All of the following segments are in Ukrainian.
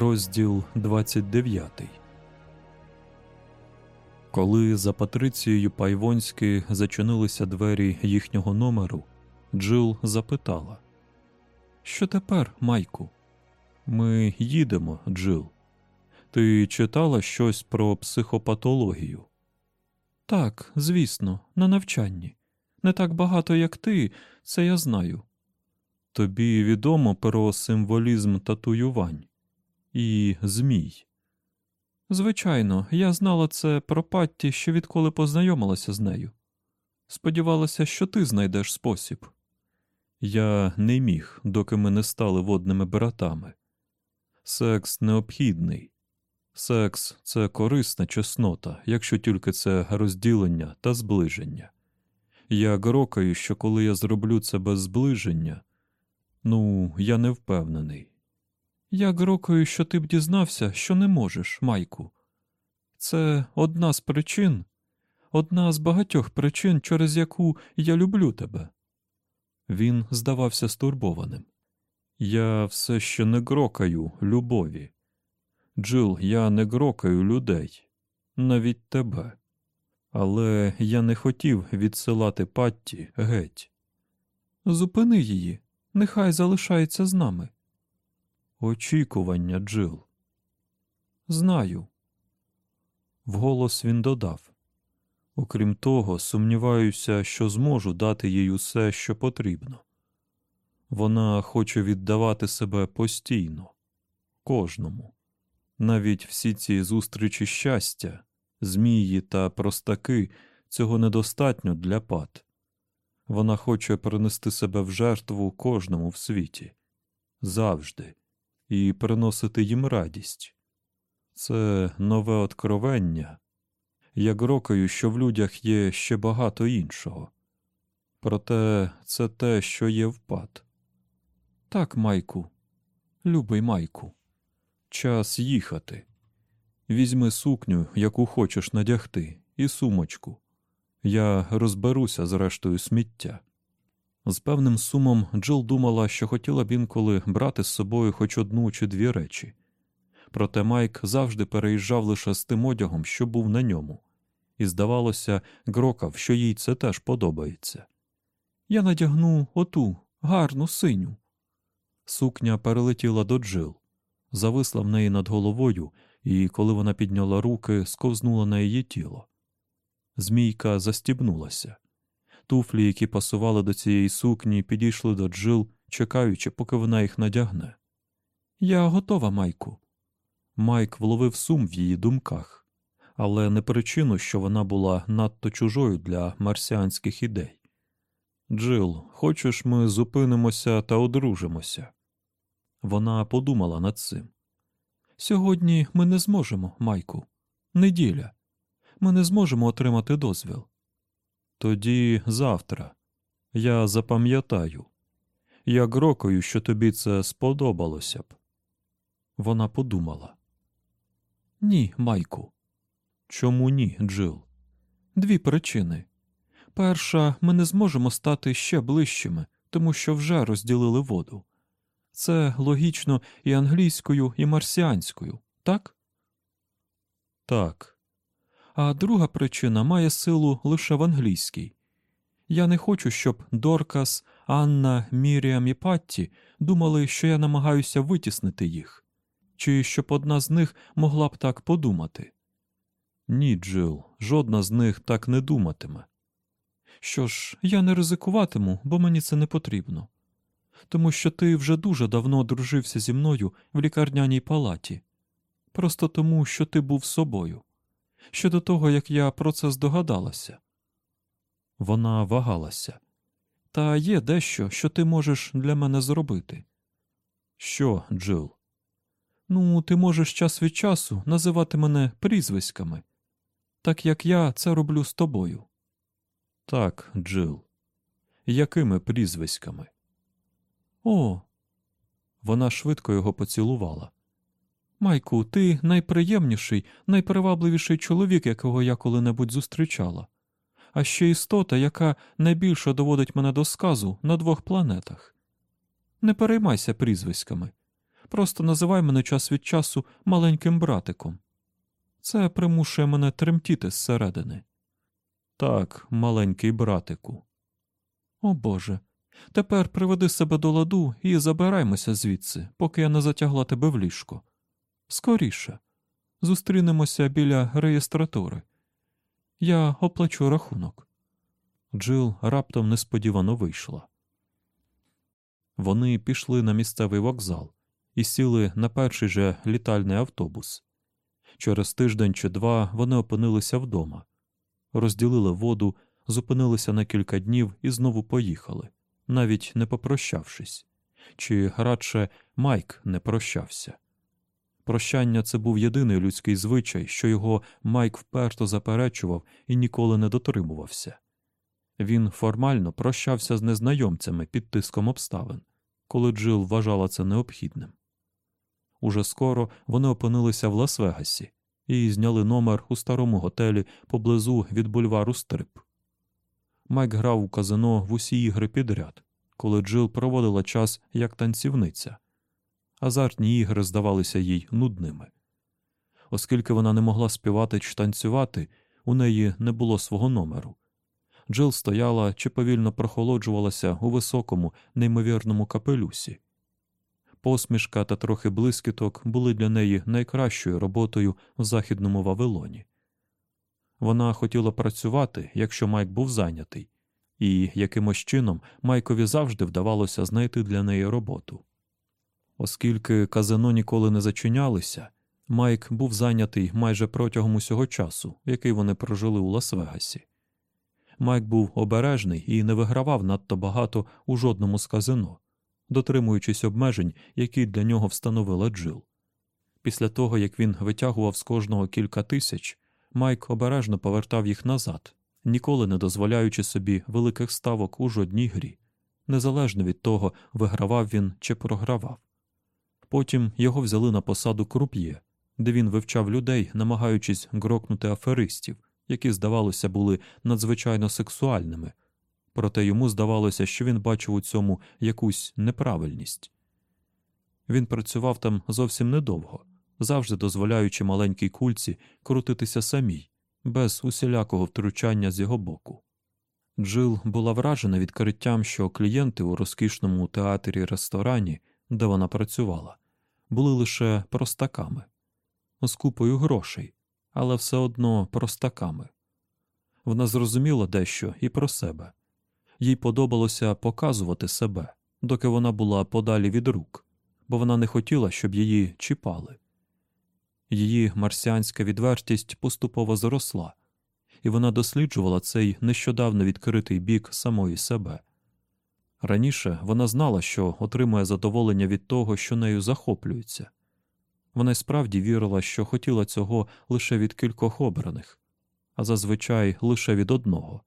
Розділ 29 Коли за Патрицією Пайвонськи зачинилися двері їхнього номеру, Джил запитала: Що тепер, Майку? Ми їдемо, Джил. Ти читала щось про психопатологію? Так, звісно, на навчанні. Не так багато, як ти, це я знаю. Тобі відомо про символізм татуювань і змій. Звичайно, я знала це про Патті ще відколи познайомилася з нею. Сподівалася, що ти знайдеш спосіб. Я не міг, доки ми не стали водними братами. Секс необхідний. Секс це корисна чеснота, якщо тільки це розділення та зближення. Я грокаю, що коли я зроблю це без зближення, ну, я не впевнений. Я грокаю, що ти б дізнався, що не можеш, Майку. Це одна з причин, одна з багатьох причин, через яку я люблю тебе. Він здавався стурбованим. Я все ще не грокаю любові. Джил, я не грокаю людей, навіть тебе. Але я не хотів відсилати Патті геть. Зупини її, нехай залишається з нами. Очікування, Джил. Знаю. Вголос він додав. Окрім того, сумніваюся, що зможу дати їй усе, що потрібно. Вона хоче віддавати себе постійно, кожному. Навіть всі ці зустрічі щастя, змії та простаки цього недостатньо для пат. Вона хоче принести себе в жертву кожному в світі завжди і приносити їм радість. Це нове откровення. Я грокаю, що в людях є ще багато іншого. Проте це те, що є впад. Так, Майку, любий Майку, час їхати. Візьми сукню, яку хочеш надягти, і сумочку. Я розберуся з рештою сміття. З певним сумом Джил думала, що хотіла б інколи брати з собою хоч одну чи дві речі. Проте Майк завжди переїжджав лише з тим одягом, що був на ньому, і, здавалося, грокав, що їй це теж подобається. Я надягну оту гарну синю. Сукня перелетіла до Джил, зависла в неї над головою, і, коли вона підняла руки, сковзнула на її тіло. Змійка застібнулася. Туфлі, які пасували до цієї сукні, підійшли до Джил, чекаючи, поки вона їх надягне. Я готова, Майку. Майк вловив сум в її думках, але не причину, що вона була надто чужою для марсіанських ідей. Джил, хочеш, ми зупинимося та одружимося? Вона подумала над цим. Сьогодні ми не зможемо, Майку. Неділя. Ми не зможемо отримати дозвіл. Тоді завтра. Я запам'ятаю. Я грокою, що тобі це сподобалося б. Вона подумала. Ні, Майку. Чому ні, Джил? Дві причини. Перша, ми не зможемо стати ще ближчими, тому що вже розділили воду. Це логічно і англійською, і марсіанською, так? Так. А друга причина має силу лише в англійській. Я не хочу, щоб Доркас, Анна, Міріам і Патті думали, що я намагаюся витіснити їх, чи щоб одна з них могла б так подумати. Ні, Джил, жодна з них так не думатиме. Що ж, я не ризикуватиму, бо мені це не потрібно. Тому що ти вже дуже давно одружився зі мною в лікарняній палаті, просто тому, що ти був собою. Щодо того, як я про це здогадалася, Вона вагалася. Та є дещо, що ти можеш для мене зробити. Що, Джил? Ну, ти можеш час від часу називати мене прізвиськами, так як я це роблю з тобою. Так, Джил. Якими прізвиськами? О. Вона швидко його поцілувала. Майку, ти найприємніший, найпривабливіший чоловік, якого я коли-небудь зустрічала, а ще істота, яка найбільше доводить мене до сказу на двох планетах. Не переймайся прізвиськами. Просто називай мене час від часу маленьким братиком. Це примушує мене тремтіти зсередини. Так, маленький братику. О Боже. Тепер приведи себе до ладу і забираймося звідси, поки я не затягла тебе в ліжко. Скоріше. Зустрінемося біля реєстратури. Я оплачу рахунок. Джил раптом несподівано вийшла. Вони пішли на місцевий вокзал і сіли на перший же літальний автобус. Через тиждень чи два вони опинилися вдома, розділили воду, зупинилися на кілька днів і знову поїхали, навіть не попрощавшись, чи радше Майк не прощався. Прощання це був єдиний людський звичай, що його Майк вперто заперечував і ніколи не дотримувався. Він формально прощався з незнайомцями під тиском обставин, коли Джил вважала це необхідним. Уже скоро вони опинилися в Лас-Вегасі і зняли номер у старому готелі поблизу від бульвару Стрип. Майк грав у казино в усі ігри підряд, коли Джил проводила час як танцівниця. Азартні ігри здавалися їй нудними. Оскільки вона не могла співати чи танцювати, у неї не було свого номеру. Джил стояла чи повільно прохолоджувалася у високому, неймовірному капелюсі. Посмішка та трохи блискіток були для неї найкращою роботою в західному Вавилоні. Вона хотіла працювати, якщо Майк був зайнятий, і якимось чином Майкові завжди вдавалося знайти для неї роботу. Оскільки казино ніколи не зачинялися, Майк був зайнятий майже протягом усього часу, який вони прожили у Лас-Вегасі. Майк був обережний і не вигравав надто багато у жодному з казино, дотримуючись обмежень, які для нього встановила Джил. Після того, як він витягував з кожного кілька тисяч, Майк обережно повертав їх назад, ніколи не дозволяючи собі великих ставок у жодній грі, незалежно від того, вигравав він чи програвав. Потім його взяли на посаду круп'є, де він вивчав людей, намагаючись грокнути аферистів, які, здавалося, були надзвичайно сексуальними, проте йому здавалося, що він бачив у цьому якусь неправильність. Він працював там зовсім недовго, завжди дозволяючи маленькій кульці крутитися самій, без усілякого втручання з його боку. Джил була вражена відкриттям, що клієнти у розкішному театрі ресторані, де вона працювала, були лише простаками, з купою грошей, але все одно простаками. Вона зрозуміла дещо і про себе. Їй подобалося показувати себе, доки вона була подалі від рук, бо вона не хотіла, щоб її чіпали. Її марсіанська відвертість поступово зросла, і вона досліджувала цей нещодавно відкритий бік самої себе. Раніше вона знала, що отримує задоволення від того, що нею захоплюються. Вона й справді вірила, що хотіла цього лише від кількох обраних, а зазвичай лише від одного.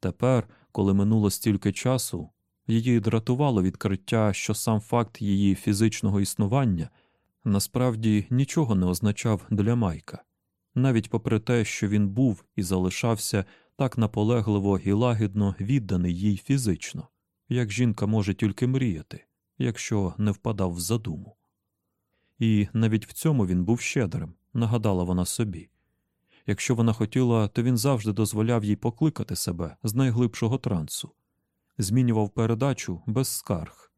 Тепер, коли минуло стільки часу, її дратувало відкриття, що сам факт її фізичного існування насправді нічого не означав для Майка, навіть попри те, що він був і залишався так наполегливо і лагідно відданий їй фізично, як жінка може тільки мріяти, якщо не впадав в задуму. І навіть в цьому він був щедрим, нагадала вона собі. Якщо вона хотіла, то він завжди дозволяв їй покликати себе з найглибшого трансу, змінював передачу без скарг,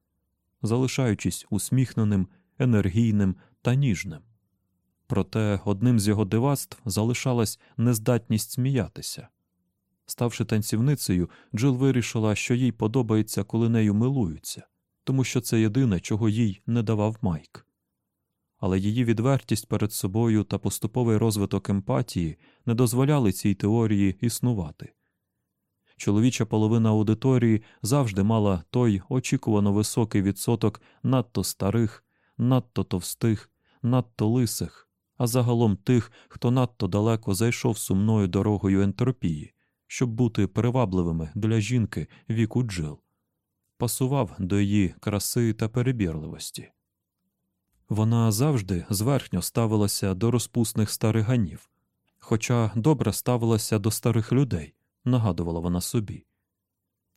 залишаючись усміхненим, енергійним та ніжним. Проте одним з його дивацтв залишалась нездатність сміятися. Ставши танцівницею, Джил вирішила, що їй подобається, коли нею милуються, тому що це єдине, чого їй не давав Майк але її відвертість перед собою та поступовий розвиток емпатії не дозволяли цій теорії існувати. Чоловіча половина аудиторії завжди мала той очікувано високий відсоток надто старих, надто товстих, надто лисих, а загалом тих, хто надто далеко зайшов сумною дорогою ентропії, щоб бути привабливими для жінки віку Джил, пасував до її краси та перебірливості. Вона завжди зверхньо ставилася до розпусних старих ганів, хоча добре ставилася до старих людей, нагадувала вона собі.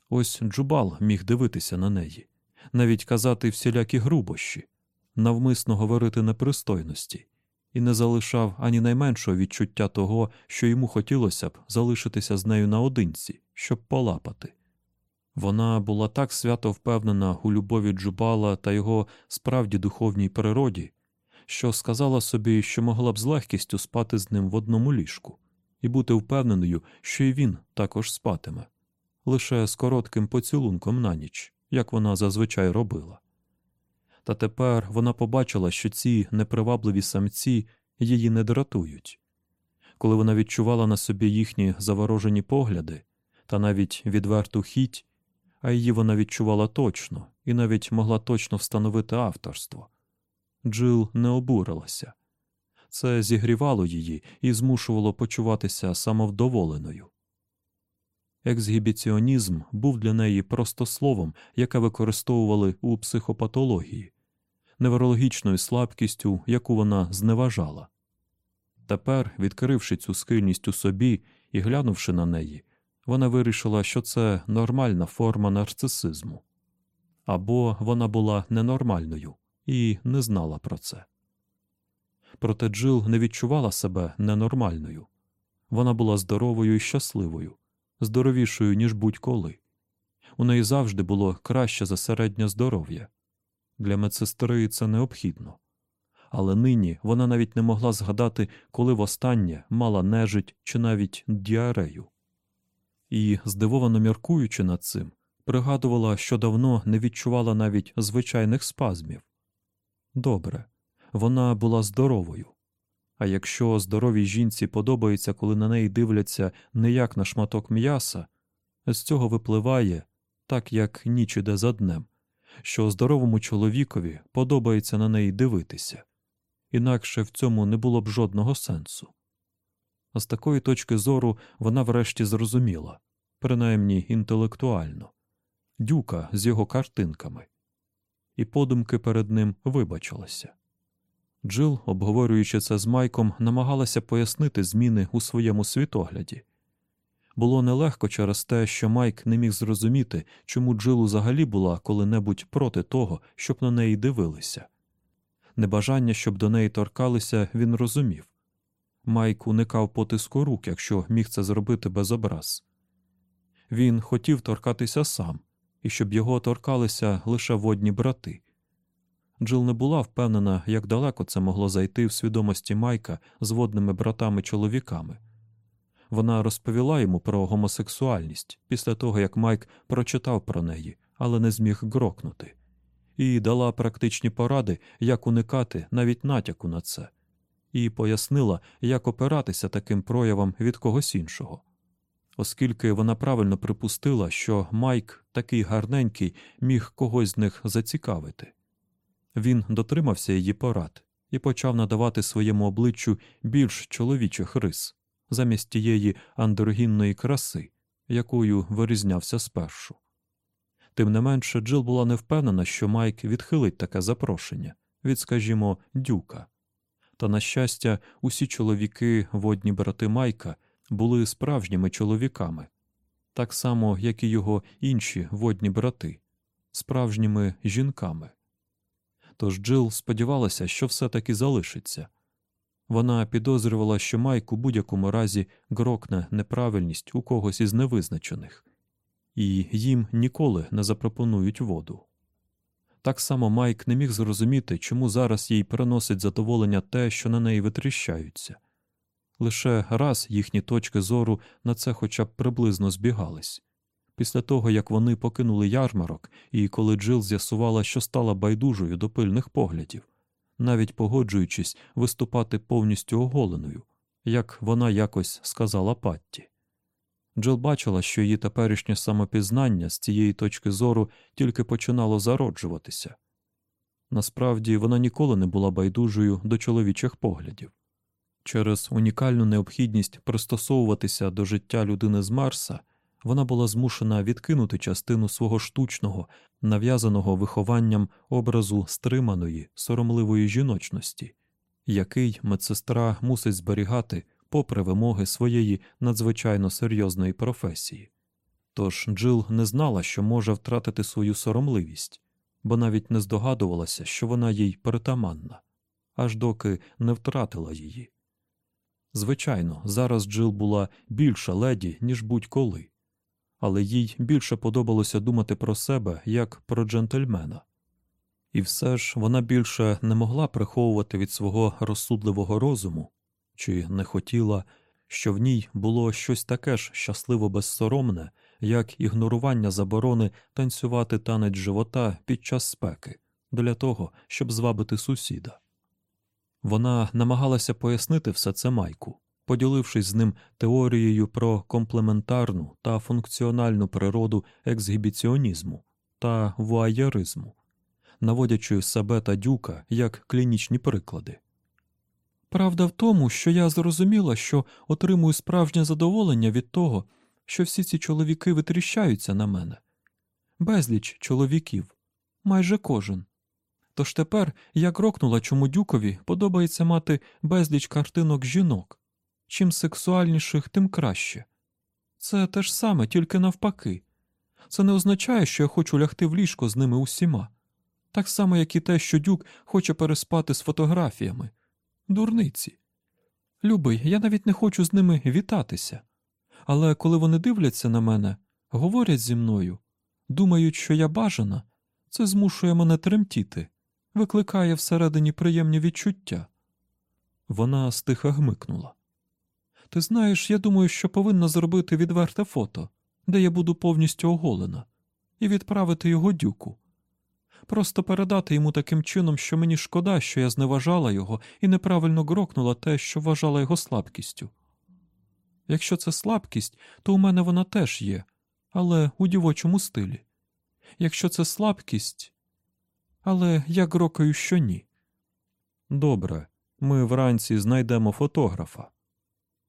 Ось Джубал міг дивитися на неї, навіть казати всілякі грубощі, навмисно говорити непристойності, і не залишав ані найменшого відчуття того, що йому хотілося б залишитися з нею наодинці, щоб полапати. Вона була так свято впевнена у любові Джубала та його справді духовній природі, що сказала собі, що могла б з легкістю спати з ним в одному ліжку, і бути впевненою, що і він також спатиме, лише з коротким поцілунком на ніч, як вона зазвичай робила. Та тепер вона побачила, що ці непривабливі самці її не дратують. Коли вона відчувала на собі їхні заворожені погляди та навіть відверту хіть, а її вона відчувала точно і навіть могла точно встановити авторство. Джил не обурилася. Це зігрівало її і змушувало почуватися самовдоволеною. Ексгібіціонізм був для неї просто словом, яке використовували у психопатології, неврологічною слабкістю, яку вона зневажала. Тепер, відкривши цю схильність у собі і глянувши на неї, вона вирішила, що це нормальна форма нарцисизму або вона була ненормальною і не знала про це. Проте Джил не відчувала себе ненормальною вона була здоровою і щасливою, здоровішою, ніж будь-коли. У неї завжди було краще за середнє здоров'я. Для медсестри це необхідно. Але нині вона навіть не могла згадати, коли востаннє мала нежить чи навіть діарею. І, здивовано міркуючи над цим, пригадувала, що давно не відчувала навіть звичайних спазмів. Добре, вона була здоровою. А якщо здоровій жінці подобається, коли на неї дивляться не як на шматок м'яса, з цього випливає, так як ніч іде за днем, що здоровому чоловікові подобається на неї дивитися, інакше в цьому не було б жодного сенсу. А з такої точки зору вона врешті зрозуміла, принаймні інтелектуально, дюка з його картинками, і подумки перед ним вибачилася. Джил, обговорюючи це з Майком, намагалася пояснити зміни у своєму світогляді. Було нелегко через те, що Майк не міг зрозуміти, чому Джил взагалі була коли-небудь проти того, щоб на неї дивилися. Небажання, щоб до неї торкалися, він розумів. Майк уникав потиску рук, якщо міг це зробити без образ. Він хотів торкатися сам, і щоб його торкалися лише водні брати. Джил не була впевнена, як далеко це могло зайти в свідомості Майка з водними братами-чоловіками. Вона розповіла йому про гомосексуальність після того, як Майк прочитав про неї, але не зміг грокнути, і дала практичні поради, як уникати навіть натяку на це, і пояснила, як опиратися таким проявам від когось іншого. Оскільки вона правильно припустила, що Майк, такий гарненький, міг когось з них зацікавити. Він дотримався її порад і почав надавати своєму обличчю більш чоловічих рис замість тієї андрогінної краси, якою вирізнявся спершу. Тим не менше, Джил була не впевнена, що Майк відхилить таке запрошення від, скажімо, дюка. Та, на щастя, усі чоловіки, водні брати Майка, були справжніми чоловіками, так само, як і його інші водні брати, справжніми жінками. Тож Джил сподівалася, що все таки залишиться. Вона підозрювала, що Майк у будь-якому разі грокне неправильність у когось із невизначених, і їм ніколи не запропонують воду. Так само Майк не міг зрозуміти, чому зараз їй приносить задоволення те, що на неї витріщаються. Лише раз їхні точки зору на це хоча б приблизно збігались. Після того, як вони покинули ярмарок, і коли Джил з'ясувала, що стала байдужою до пильних поглядів, навіть погоджуючись виступати повністю оголеною, як вона якось сказала Патті. Джил бачила, що її теперішнє самопізнання з цієї точки зору тільки починало зароджуватися. Насправді вона ніколи не була байдужою до чоловічих поглядів. Через унікальну необхідність пристосовуватися до життя людини з Марса вона була змушена відкинути частину свого штучного, нав'язаного вихованням образу стриманої, соромливої жіночності, який медсестра мусить зберігати попри вимоги своєї надзвичайно серйозної професії. Тож Джил не знала, що може втратити свою соромливість, бо навіть не здогадувалася, що вона їй притаманна, аж доки не втратила її. Звичайно, зараз Джил була більша леді, ніж будь-коли, але їй більше подобалося думати про себе як про джентльмена. І все ж вона більше не могла приховувати від свого розсудливого розуму чи не хотіла, що в ній було щось таке ж щасливо безсоромне, як ігнорування заборони танцювати танець живота під час спеки для того, щоб звабити сусіда. Вона намагалася пояснити все це Майку, поділившись з ним теорією про комплементарну та функціональну природу ексгібіціонізму та вуаєризму, наводячи себе та дюка як клінічні приклади. Правда в тому, що я зрозуміла, що отримую справжнє задоволення від того, що всі ці чоловіки витріщаються на мене. Безліч чоловіків, майже кожен. Тож тепер я крокнула, чому дюкові подобається мати безліч картинок жінок. Чим сексуальніших, тим краще. Це те ж саме, тільки навпаки. Це не означає, що я хочу лягти в ліжко з ними усіма. Так само, як і те, що дюк хоче переспати з фотографіями. Дурниці. Любий, я навіть не хочу з ними вітатися. Але коли вони дивляться на мене, говорять зі мною, думають, що я бажана, це змушує мене тремтіти, викликає всередині приємні відчуття. Вона стиха гмикнула. Ти знаєш, я думаю, що повинна зробити відверте фото, де я буду повністю оголена, і відправити його дюку. Просто передати йому таким чином, що мені шкода, що я зневажала його і неправильно грокнула те, що вважала його слабкістю. Якщо це слабкість, то у мене вона теж є, але у дівочому стилі. Якщо це слабкість, але я грокаю, що ні. Добре, ми вранці знайдемо фотографа.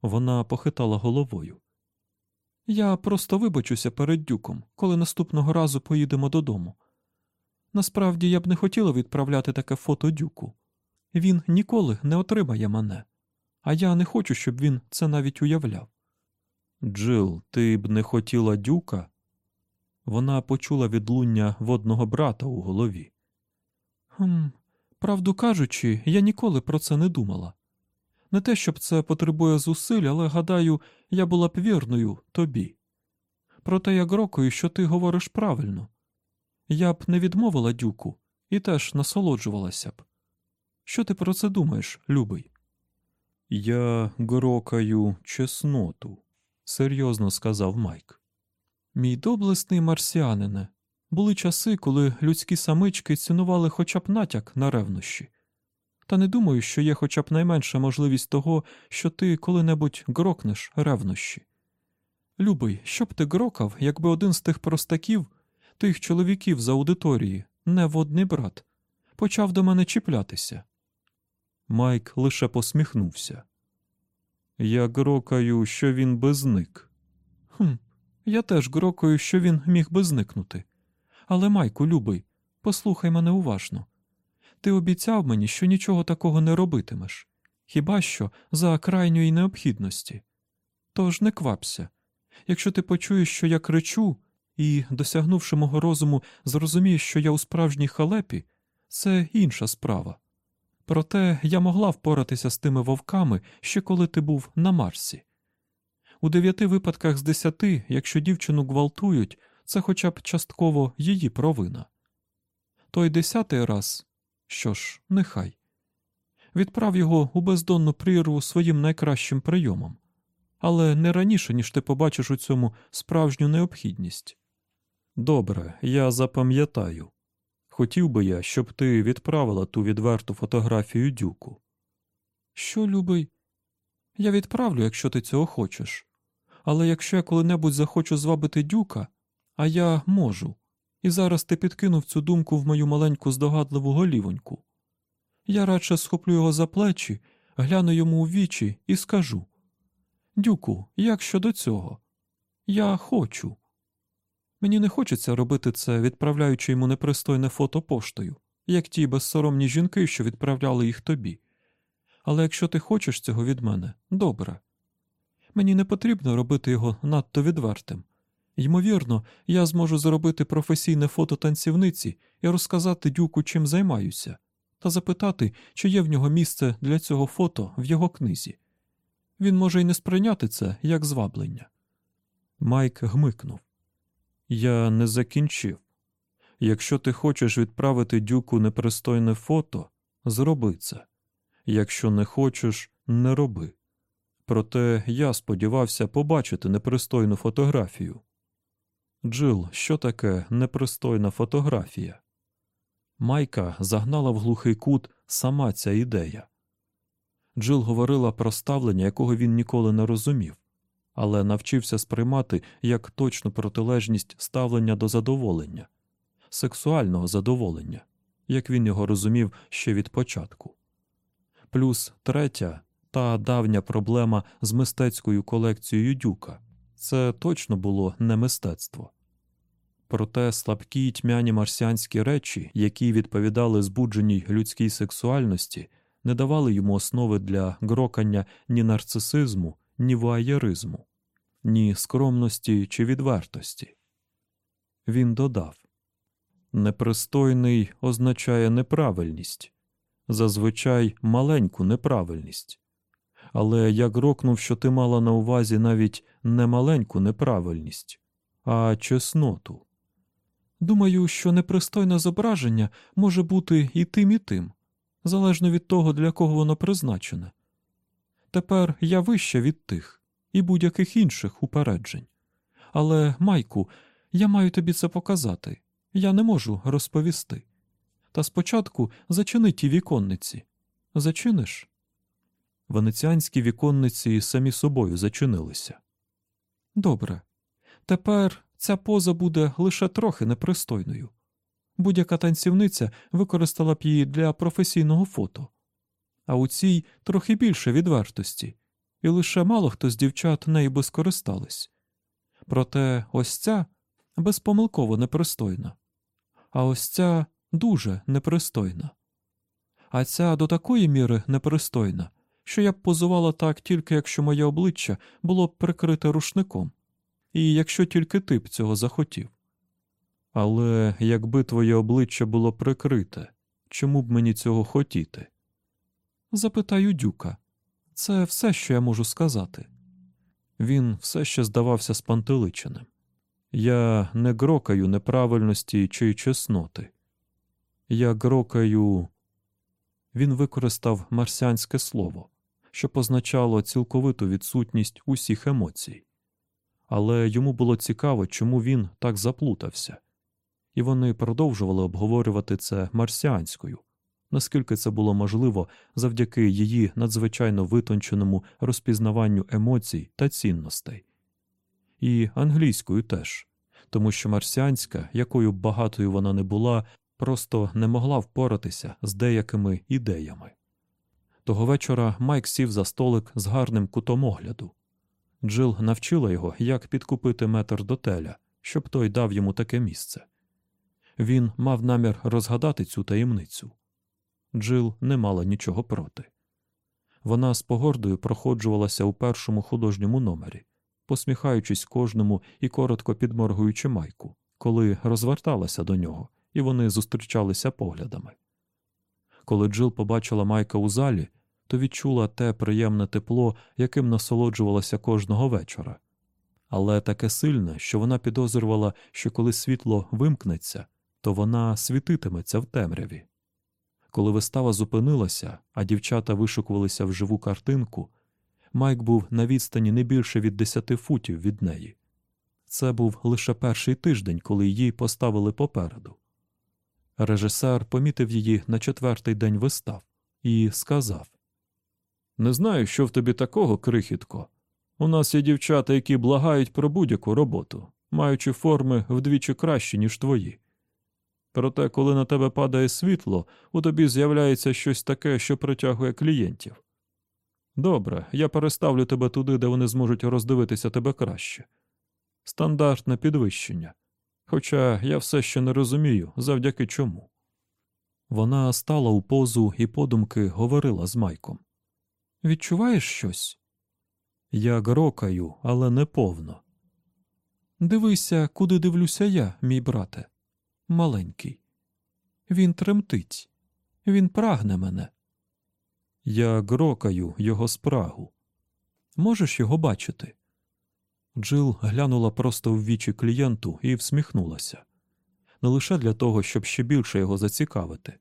Вона похитала головою. Я просто вибачуся перед дюком, коли наступного разу поїдемо додому. Насправді я б не хотіла відправляти таке фото дюку. Він ніколи не отримає мене, а я не хочу, щоб він це навіть уявляв. Джил, ти б не хотіла дюка? Вона почула відлуння водного брата у голові. «Хм, Правду кажучи, я ніколи про це не думала. Не те, щоб це потребує зусиль, але гадаю, я була б вірною тобі. Проте я грокою, що ти говориш правильно. Я б не відмовила дюку і теж насолоджувалася б. Що ти про це думаєш, любий? Я грокаю чесноту, серйозно сказав Майк. Мій доблесний марсіанине, були часи, коли людські самички цінували хоча б натяк на ревнощі. Та не думаю, що є хоча б найменша можливість того, що ти коли-небудь грокнеш ревнощі. Любий, що б ти грокав, якби один з тих простаків тих чоловіків за аудиторії, не водний брат, почав до мене чіплятися. Майк лише посміхнувся. Я грокаю, що він би зник. «Хм, Я теж грокаю, що він міг би зникнути. Але, Майку, любий, послухай мене уважно. Ти обіцяв мені, що нічого такого не робитимеш, хіба що за крайньої необхідності. Тож не квапся. Якщо ти почуєш, що я кричу, і, досягнувши мого розуму, зрозуміє, що я у справжній халепі, це інша справа. Проте я могла впоратися з тими вовками ще коли ти був на Марсі. У дев'яти випадках з десяти, якщо дівчину гвалтують, це хоча б частково її провина. Той десятий раз що ж, нехай. Відправ його у бездонну прірву своїм найкращим прийомом, але не раніше, ніж ти побачиш у цьому справжню необхідність. Добре, я запам'ятаю. Хотів би я, щоб ти відправила ту відверту фотографію дюку. Що, любий? Я відправлю, якщо ти цього хочеш. Але якщо я коли-небудь захочу звабити дюка, а я можу, і зараз ти підкинув цю думку в мою маленьку здогадливу голівоньку, я радше схоплю його за плечі, гляну йому у вічі і скажу Дюку, як щодо цього? Я хочу. Мені не хочеться робити це, відправляючи йому непристойне фото поштою, як ті безсоромні жінки, що відправляли їх тобі. Але якщо ти хочеш цього від мене, добре. Мені не потрібно робити його надто відвертим. Ймовірно, я зможу зробити професійне фото танцівниці і розказати дюку, чим займаюся, та запитати, чи є в нього місце для цього фото в його книзі. Він може й не сприйняти це як зваблення. Майк гмикнув. Я не закінчив. Якщо ти хочеш відправити дюку непристойне фото, зроби це. Якщо не хочеш, не роби. Проте я сподівався побачити непристойну фотографію. Джил, що таке непристойна фотографія? Майка загнала в глухий кут сама ця ідея. Джил говорила про ставлення, якого він ніколи не розумів, але навчився сприймати як точну протилежність ставлення до задоволення, сексуального задоволення, як він його розумів ще від початку. Плюс третя та давня проблема з мистецькою колекцією дюка це точно було не мистецтво. Проте слабкі тьмяні марсіанські речі, які відповідали збудженій людській сексуальності, не давали йому основи для грокання ні нарцисизму, ні вуаєризму, ні скромності чи відвертості. Він додав непристойний означає неправильність, зазвичай маленьку неправильність. Але я грокнув, що ти мала на увазі навіть не маленьку неправильність, а чесноту. Думаю, що непристойне зображення може бути і тим, і тим, залежно від того, для кого воно призначене. Тепер я вища від тих і будь-яких інших упереджень. Але, Майку, я маю тобі це показати. Я не можу розповісти. Та спочатку зачини ті віконниці. Зачиниш? Венеціанські віконниці самі собою зачинилися. Добре. Тепер ця поза буде лише трохи непристойною. Будь-яка танцівниця використала б її для професійного фото, а у цій трохи більше відвертості, і лише мало хто з дівчат нею би скористались. Проте ось ця безпомилково непристойна, а ось ця дуже непристойна. А ця до такої міри непристойна, що я б позувала так тільки якщо моє обличчя було б прикрите рушником, і якщо тільки ти б цього захотів. Але якби твоє обличчя було прикрите, чому б мені цього хотіти? Запитаю дюка. Це все, що я можу сказати. Він все ще здавався спантеличеним. Я не грокаю неправильності чи чесноти. Я грокаю. Він використав марсіанське слово, що позначало цілковиту відсутність усіх емоцій. Але йому було цікаво, чому він так заплутався, і вони продовжували обговорювати це марсіанською, наскільки це було можливо завдяки її надзвичайно витонченому розпізнаванню емоцій та цінностей, і англійською теж, тому що марсіанська, якою б багатою вона не була, просто не могла впоратися з деякими ідеями. Того вечора Майк сів за столик з гарним кутом огляду. Джил навчила його, як підкупити метр дотеля, щоб той дав йому таке місце. Він мав намір розгадати цю таємницю. Джил не мала нічого проти. Вона з погордою проходжувалася у першому художньому номері, посміхаючись кожному і коротко підморгуючи майку, коли розверталася до нього, і вони зустрічалися поглядами. Коли Джил побачила майка у залі, то відчула те приємне тепло, яким насолоджувалася кожного вечора, але таке сильне, що вона підозрювала, що коли світло вимкнеться, то вона світитиметься в темряві. Коли вистава зупинилася, а дівчата вишукувалися в живу картинку, Майк був на відстані не більше від десяти футів від неї. Це був лише перший тиждень, коли її поставили попереду. Режисер помітив її на четвертий день вистав і сказав Не знаю, що в тобі такого, крихітко. У нас є дівчата, які благають про будь-яку роботу, маючи форми вдвічі кращі, ніж твої. Проте, коли на тебе падає світло, у тобі з'являється щось таке, що притягує клієнтів. Добре, я переставлю тебе туди, де вони зможуть роздивитися тебе краще. Стандартне підвищення. Хоча я все ще не розумію, завдяки чому. Вона стала у позу і подумки говорила з Майком. Відчуваєш щось? Я грокаю, але не повно. Дивися, куди дивлюся я, мій брате. Маленький. Він тремтить. Він прагне мене. Я грокаю його спрагу. Можеш його бачити? Джил глянула просто в вічі клієнту і всміхнулася. Не лише для того, щоб ще більше його зацікавити,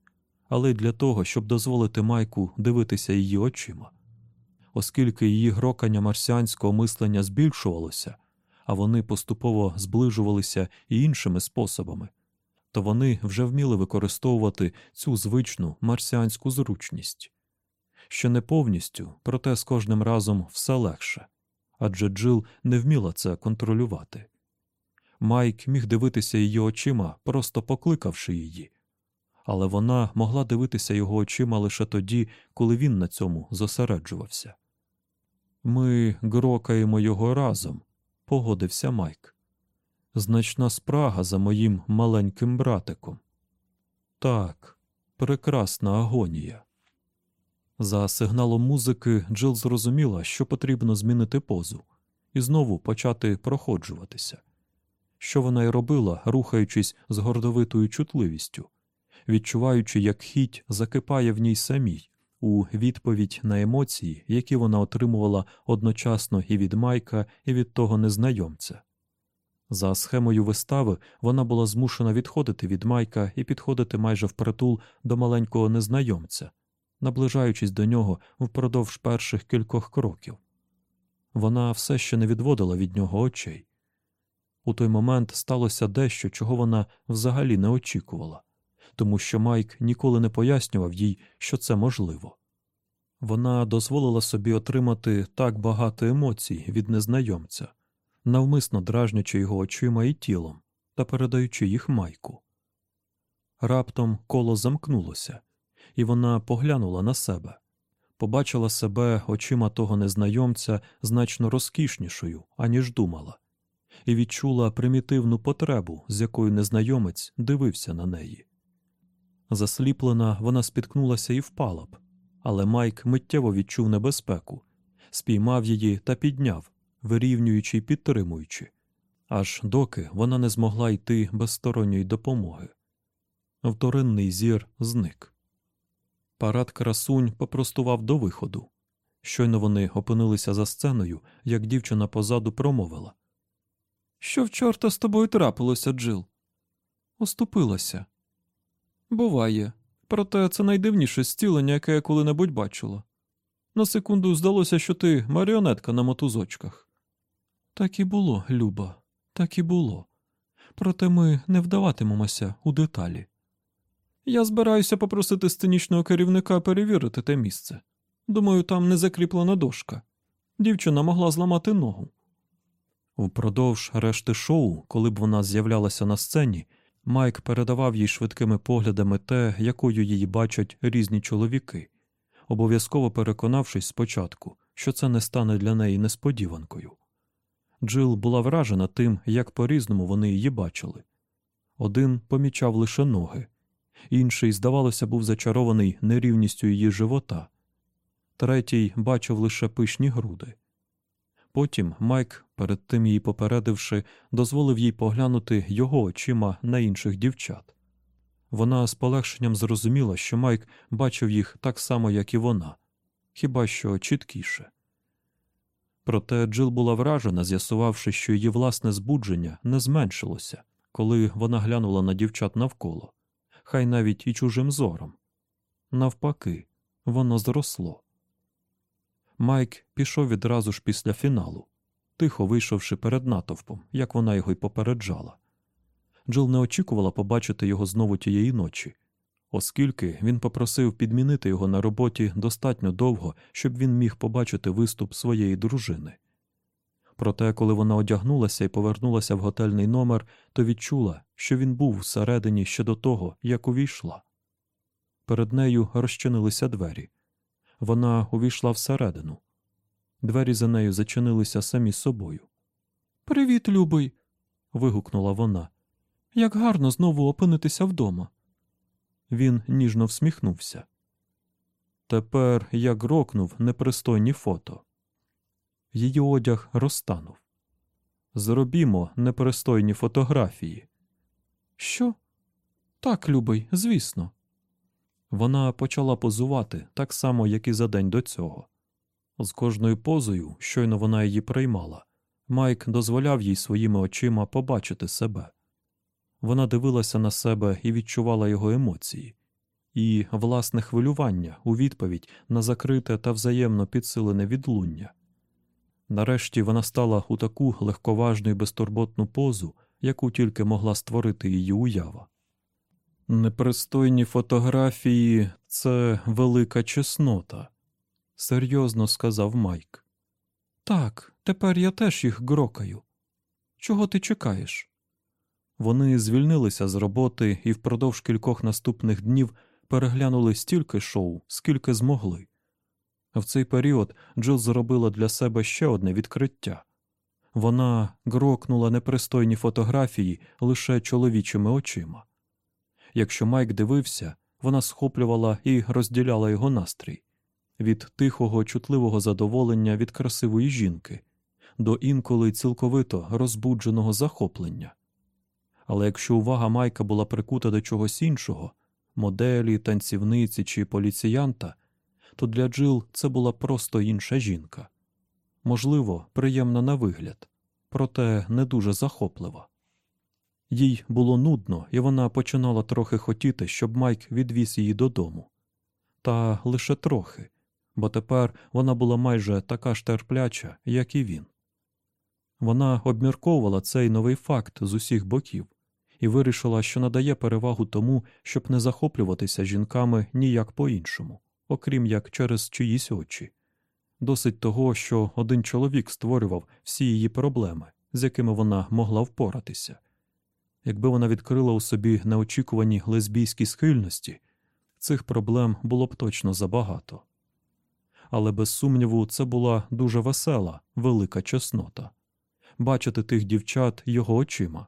але й для того, щоб дозволити Майку дивитися її очима. Оскільки її грокання марсіанського мислення збільшувалося, а вони поступово зближувалися і іншими способами, то вони вже вміли використовувати цю звичну марсіанську зручність. Ще не повністю, проте з кожним разом все легше адже Джил не вміла це контролювати. Майк міг дивитися її очима, просто покликавши її, але вона могла дивитися його очима лише тоді, коли він на цьому зосереджувався. Ми грокаємо його разом, погодився Майк. Значна спрага за моїм маленьким братиком. Так, прекрасна агонія. За сигналом музики Джил зрозуміла, що потрібно змінити позу і знову почати проходжуватися. Що вона й робила, рухаючись з гордовитою чутливістю, відчуваючи, як хіть закипає в ній самій у відповідь на емоції, які вона отримувала одночасно і від Майка, і від того незнайомця. За схемою вистави вона була змушена відходити від Майка і підходити майже впритул до маленького незнайомця наближаючись до нього впродовж перших кількох кроків. Вона все ще не відводила від нього очей. У той момент сталося дещо, чого вона взагалі не очікувала, тому що Майк ніколи не пояснював їй, що це можливо. Вона дозволила собі отримати так багато емоцій від незнайомця, навмисно дражнячи його очима і тілом та передаючи їх майку. Раптом коло замкнулося, і вона поглянула на себе, побачила себе очима того незнайомця значно розкішнішою, аніж думала, і відчула примітивну потребу, з якою незнайомець дивився на неї. Засліплена, вона спіткнулася і впала б, але Майк миттєво відчув небезпеку, спіймав її та підняв, вирівнюючи й підтримуючи, аж доки вона не змогла йти без сторонньої допомоги. Вторинний зір зник. Парад красунь попростував до виходу. Щойно вони опинилися за сценою, як дівчина позаду промовила. Що в чорта з тобою трапилося, Джил? Оступилася. Буває. Проте це найдивніше зцілення, яке я коли-небудь бачила. На секунду здалося, що ти маріонетка на мотузочках. Так і було, Люба, так і було. Проте ми не вдаватимемося у деталі. Я збираюся попросити сценічного керівника перевірити те місце. Думаю, там не закріплена дошка. Дівчина могла зламати ногу. Впродовж решти шоу, коли б вона з'являлася на сцені, Майк передавав їй швидкими поглядами те, якою її бачать різні чоловіки, обов'язково переконавшись спочатку, що це не стане для неї несподіванкою. Джил була вражена тим, як по різному вони її бачили. Один помічав лише ноги, інший, здавалося, був зачарований нерівністю її живота, третій бачив лише пишні груди. Потім Майк, перед тим її попередивши, дозволив їй поглянути його очима на інших дівчат. Вона з полегшенням зрозуміла, що Майк бачив їх так само, як і вона, хіба що чіткіше. Проте Джил була вражена, з'ясувавши, що її власне збудження не зменшилося, коли вона глянула на дівчат навколо хай навіть і чужим зором. Навпаки, воно зросло. Майк пішов відразу ж після фіналу, тихо вийшовши перед натовпом, як вона його й попереджала. Джил не очікувала побачити його знову тієї ночі, оскільки він попросив підмінити його на роботі достатньо довго, щоб він міг побачити виступ своєї дружини. Проте, коли вона одягнулася і повернулася в готельний номер, то відчула, що він був всередині ще до того, як увійшла. Перед нею розчинилися двері. Вона увійшла всередину. Двері за нею зачинилися самі собою. Привіт, любий. вигукнула вона. Як гарно знову опинитися вдома. Він ніжно всміхнувся. Тепер я грокнув непристойні фото. Її одяг розтанув. Зробімо непристойні фотографії. Що? Так, любий, звісно. Вона почала позувати так само, як і за день до цього. З кожною позою, щойно вона її приймала, Майк дозволяв їй своїми очима побачити себе. Вона дивилася на себе і відчувала його емоції, і власне хвилювання у відповідь на закрите та взаємно підсилене відлуння. Нарешті вона стала у таку легковажну і безтурботну позу, яку тільки могла створити її уява. Непристойні фотографії це велика чеснота, серйозно сказав Майк. Так, тепер я теж їх грокаю. Чого ти чекаєш? Вони звільнилися з роботи і впродовж кількох наступних днів переглянули стільки шоу, скільки змогли. В цей період Джил зробила для себе ще одне відкриття вона грокнула непристойні фотографії лише чоловічими очима. Якщо Майк дивився, вона схоплювала і розділяла його настрій від тихого, чутливого задоволення від красивої жінки до інколи цілковито розбудженого захоплення. Але якщо увага Майка була прикута до чогось іншого моделі, танцівниці чи поліціянта, то для Джил це була просто інша жінка можливо, приємна на вигляд, проте не дуже захоплива. Їй було нудно, і вона починала трохи хотіти, щоб Майк відвіз її додому. Та лише трохи, бо тепер вона була майже така ж терпляча, як і він. Вона обмірковувала цей новий факт з усіх боків і вирішила, що надає перевагу тому, щоб не захоплюватися жінками ніяк по іншому, окрім як через чиїсь очі. Досить того, що один чоловік створював всі її проблеми, з якими вона могла впоратися. Якби вона відкрила у собі неочікувані лесбійські схильності, цих проблем було б точно забагато. Але без сумніву, це була дуже весела, велика чеснота бачити тих дівчат його очима,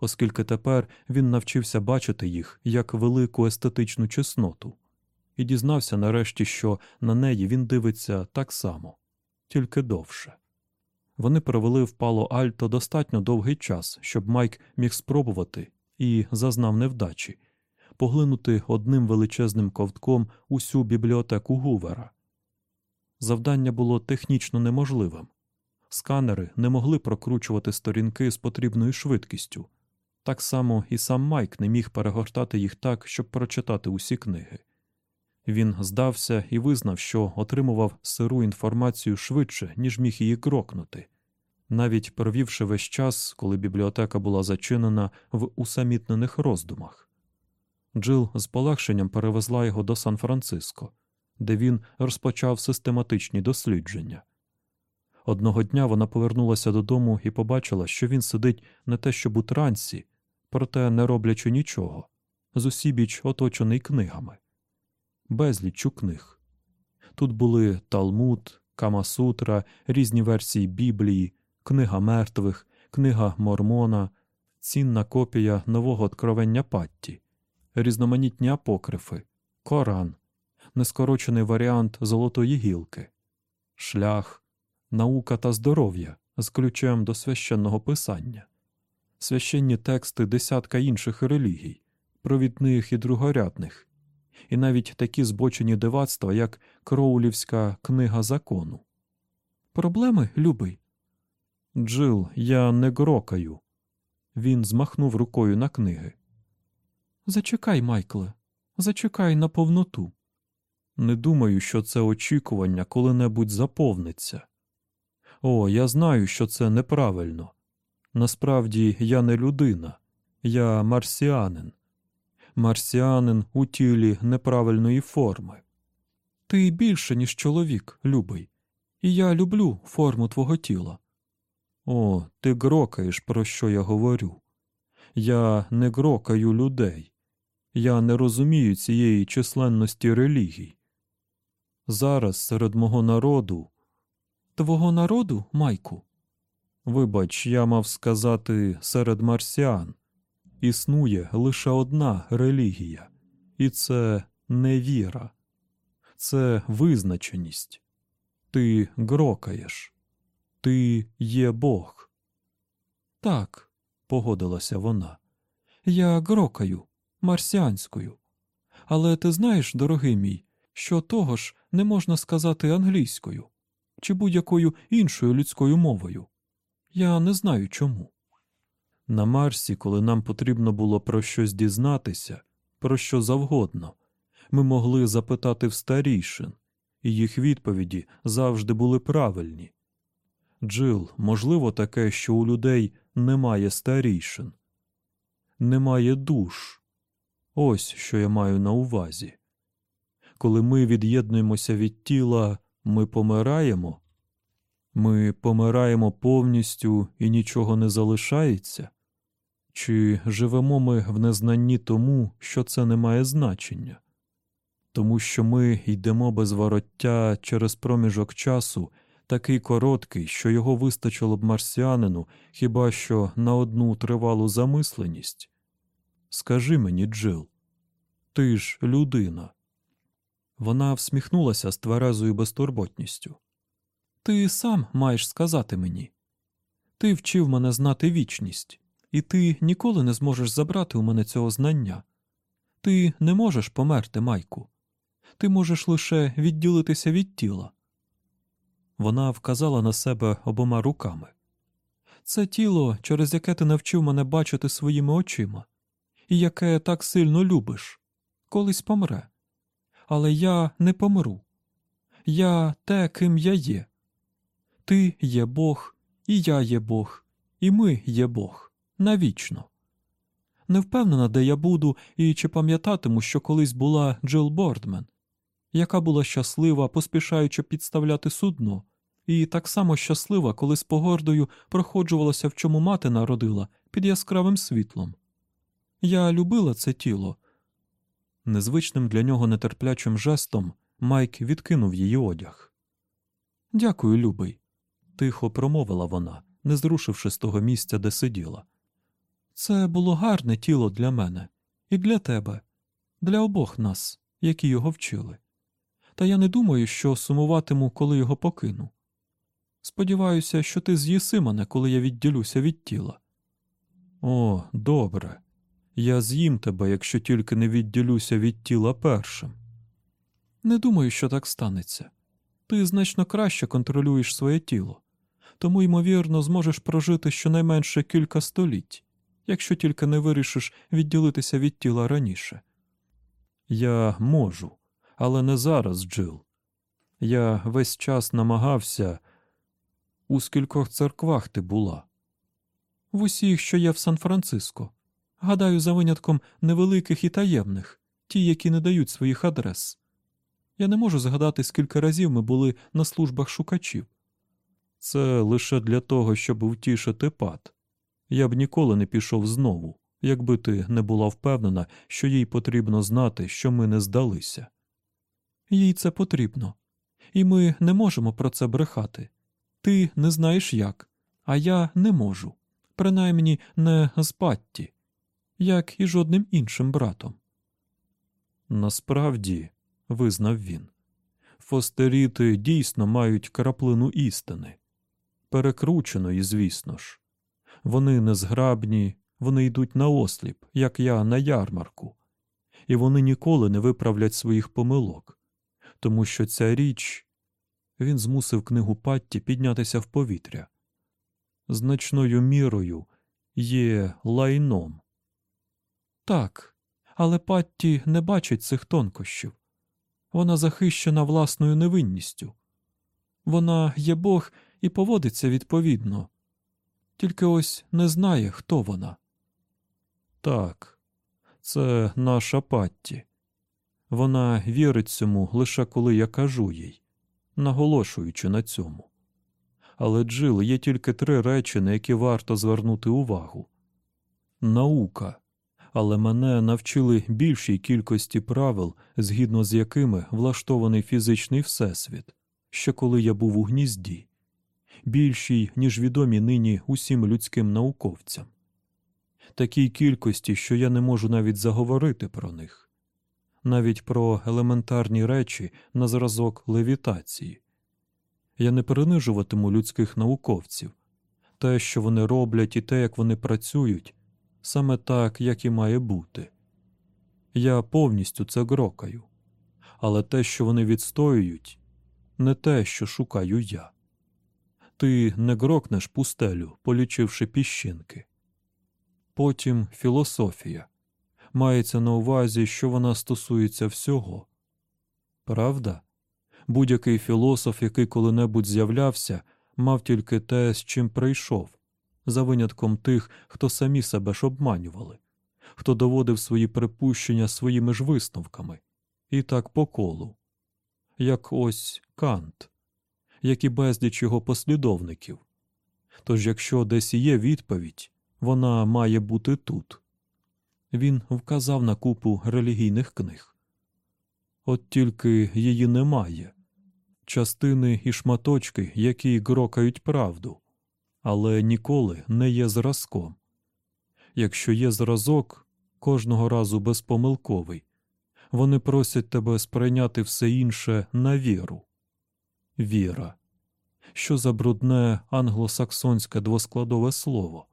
оскільки тепер він навчився бачити їх як велику естетичну чесноту, і дізнався нарешті, що на неї він дивиться так само, тільки довше. Вони провели в Пало Альто достатньо довгий час, щоб Майк міг спробувати і зазнав невдачі поглинути одним величезним ковтком усю бібліотеку Гувера. Завдання було технічно неможливим. Сканери не могли прокручувати сторінки з потрібною швидкістю. Так само і сам Майк не міг перегортати їх так, щоб прочитати усі книги. Він здався і визнав, що отримував сиру інформацію швидше, ніж міг її крокнути, навіть провівши весь час, коли бібліотека була зачинена в усамітнених роздумах. Джил з полегшенням перевезла його до Сан-Франциско, де він розпочав систематичні дослідження. Одного дня вона повернулася додому і побачила, що він сидить не те, щоб у трансі, проте не роблячи нічого, з усібіч оточений книгами, безліччю книг. Тут були Талмуд, Камасутра, різні версії Біблії, Книга мертвих, Книга Мормона, цінна копія нового откровення Патті, різноманітні апокрифи, Коран, нескорочений варіант Золотої гілки, шлях, наука та здоров'я з ключем до священного писання, священні тексти десятка інших релігій, провідних і другорядних, і навіть такі збочені дивацтва, як Кроулівська книга закону. Проблеми, любий. Джил, я не грокаю. Він змахнув рукою на книги. Зачекай, Майкле, зачекай на повноту. Не думаю, що це очікування коли-небудь заповниться. О, я знаю, що це неправильно. Насправді я не людина, я марсіанин, марсіанин у тілі неправильної форми. Ти більше, ніж чоловік, любий, і я люблю форму твого тіла. О, ти грокаєш, про що я говорю. Я не грокаю людей. Я не розумію цієї численності релігій. Зараз серед мого народу. Твого народу, Майку? Вибач, я мав сказати серед марсіан. Існує лише одна релігія, і це не віра, це визначеність. Ти грокаєш, ти є Бог. Так, погодилася вона. Я грокаю марсіанською. Але ти знаєш, дорогий мій, що того ж не можна сказати англійською чи будь-якою іншою людською мовою. Я не знаю чому. На Марсі, коли нам потрібно було про щось дізнатися, про що завгодно, ми могли запитати в старішин, і їх відповіді завжди були правильні. Джил, можливо, таке, що у людей немає старішин, немає душ. Ось що я маю на увазі. Коли ми від'єднуємося від тіла, ми помираємо. Ми помираємо повністю і нічого не залишається? Чи живемо ми в незнанні тому, що це не має значення? Тому що ми йдемо без вороття через проміжок часу, такий короткий, що його вистачило б марсіанину хіба що на одну тривалу замисленість? Скажи мені, Джил, ти ж людина. Вона всміхнулася з тверезою безтурботністю. Ти сам маєш сказати мені. Ти вчив мене знати вічність, і ти ніколи не зможеш забрати у мене цього знання. Ти не можеш померти, Майку. Ти можеш лише відділитися від тіла. Вона вказала на себе обома руками. Це тіло, через яке ти навчив мене бачити своїми очима, і яке так сильно любиш, колись помре. Але я не помру. Я те, ким я є. Ти є Бог, і я є Бог, і ми є Бог навічно. Не впевнена, де я буду, і чи пам'ятатиму, що колись була Джил Бордмен, яка була щаслива, поспішаючи підставляти судно, і так само щаслива, коли з погордою проходжувалася, в чому мати народила під яскравим світлом. Я любила це тіло. Незвичним для нього нетерплячим жестом Майк відкинув її одяг. Дякую, любий, тихо промовила вона, не зрушивши з того місця, де сиділа. Це було гарне тіло для мене і для тебе, для обох нас, які його вчили. Та я не думаю, що сумуватиму, коли його покину. Сподіваюся, що ти з'їси мене, коли я відділюся від тіла. О, добре. Я з'їм тебе, якщо тільки не відділюся від тіла першим. Не думаю, що так станеться. Ти значно краще контролюєш своє тіло, тому, ймовірно, зможеш прожити щонайменше кілька століть, якщо тільки не вирішиш відділитися від тіла раніше. Я можу, але не зараз, Джил. Я весь час намагався. У скількох церквах ти була? В усіх, що є в Сан-Франциско. Гадаю, за винятком невеликих і таємних, ті, які не дають своїх адрес. Я не можу згадати, скільки разів ми були на службах шукачів. Це лише для того, щоб втішити пат. Я б ніколи не пішов знову, якби ти не була впевнена, що їй потрібно знати, що ми не здалися. Їй це потрібно, і ми не можемо про це брехати. Ти не знаєш як, а я не можу, принаймні не з Патті, як і жодним іншим братом. Насправді, визнав він, фостеріти дійсно мають краплину істини, перекрученої, звісно ж. Вони незграбні, вони йдуть на осліп, як я на ярмарку, і вони ніколи не виправлять своїх помилок, тому що ця річ він змусив книгу Патті піднятися в повітря. Значною мірою є лайном. Так, але Патті не бачить цих тонкощів. Вона захищена власною невинністю. Вона є Бог і поводиться відповідно, тільки ось не знає, хто вона. Так, це наша Патті. Вона вірить цьому лише коли я кажу їй наголошуючи на цьому. Але, Джил, є тільки три речі, на які варто звернути увагу наука. Але мене навчили більшій кількості правил, згідно з якими влаштований фізичний всесвіт, ще коли я був у гнізді, більшій, ніж відомі нині усім людським науковцям, такій кількості, що я не можу навіть заговорити про них, навіть про елементарні речі на зразок левітації. Я не принижуватиму людських науковців, те, що вони роблять, і те, як вони працюють, саме так, як і має бути. Я повністю це грокаю, але те, що вони відстоюють, не те, що шукаю я. Ти не грокнеш пустелю, полічивши піщинки. Потім філософія. Мається на увазі, що вона стосується всього. Правда? Будь-який філософ, який коли-небудь з'являвся, мав тільки те, з чим прийшов, за винятком тих, хто самі себе ж обманювали, хто доводив свої припущення своїми ж висновками, і так по колу, як ось Кант, як і безліч його послідовників. Тож, якщо десь є відповідь, вона має бути тут. Він вказав на купу релігійних книг. От тільки її немає частини і шматочки, які грокають правду, але ніколи не є зразком. Якщо є зразок, кожного разу безпомилковий, вони просять тебе сприйняти все інше на віру. Віра. Що за брудне англосаксонське двоскладове слово?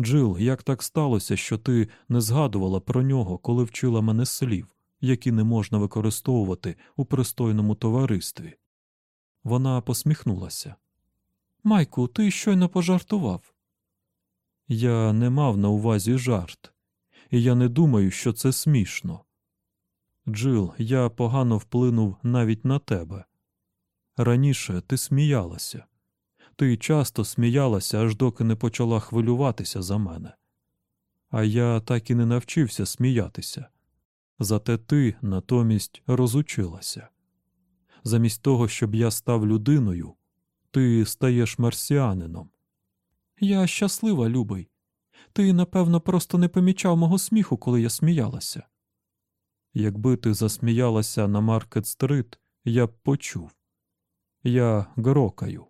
Джил, як так сталося, що ти не згадувала про нього, коли вчила мене слів, які не можна використовувати у пристойному товаристві? Вона посміхнулася. Майку, ти щойно пожартував. Я не мав на увазі жарт, і я не думаю, що це смішно. Джил, я погано вплинув навіть на тебе. Раніше ти сміялася. Ти часто сміялася, аж доки не почала хвилюватися за мене. А я так і не навчився сміятися. Зате ти натомість розучилася. Замість того, щоб я став людиною, ти стаєш марсіанином. Я щаслива, любий. Ти, напевно, просто не помічав мого сміху, коли я сміялася. Якби ти засміялася на Маркет Стрит, я б почув. Я грокаю.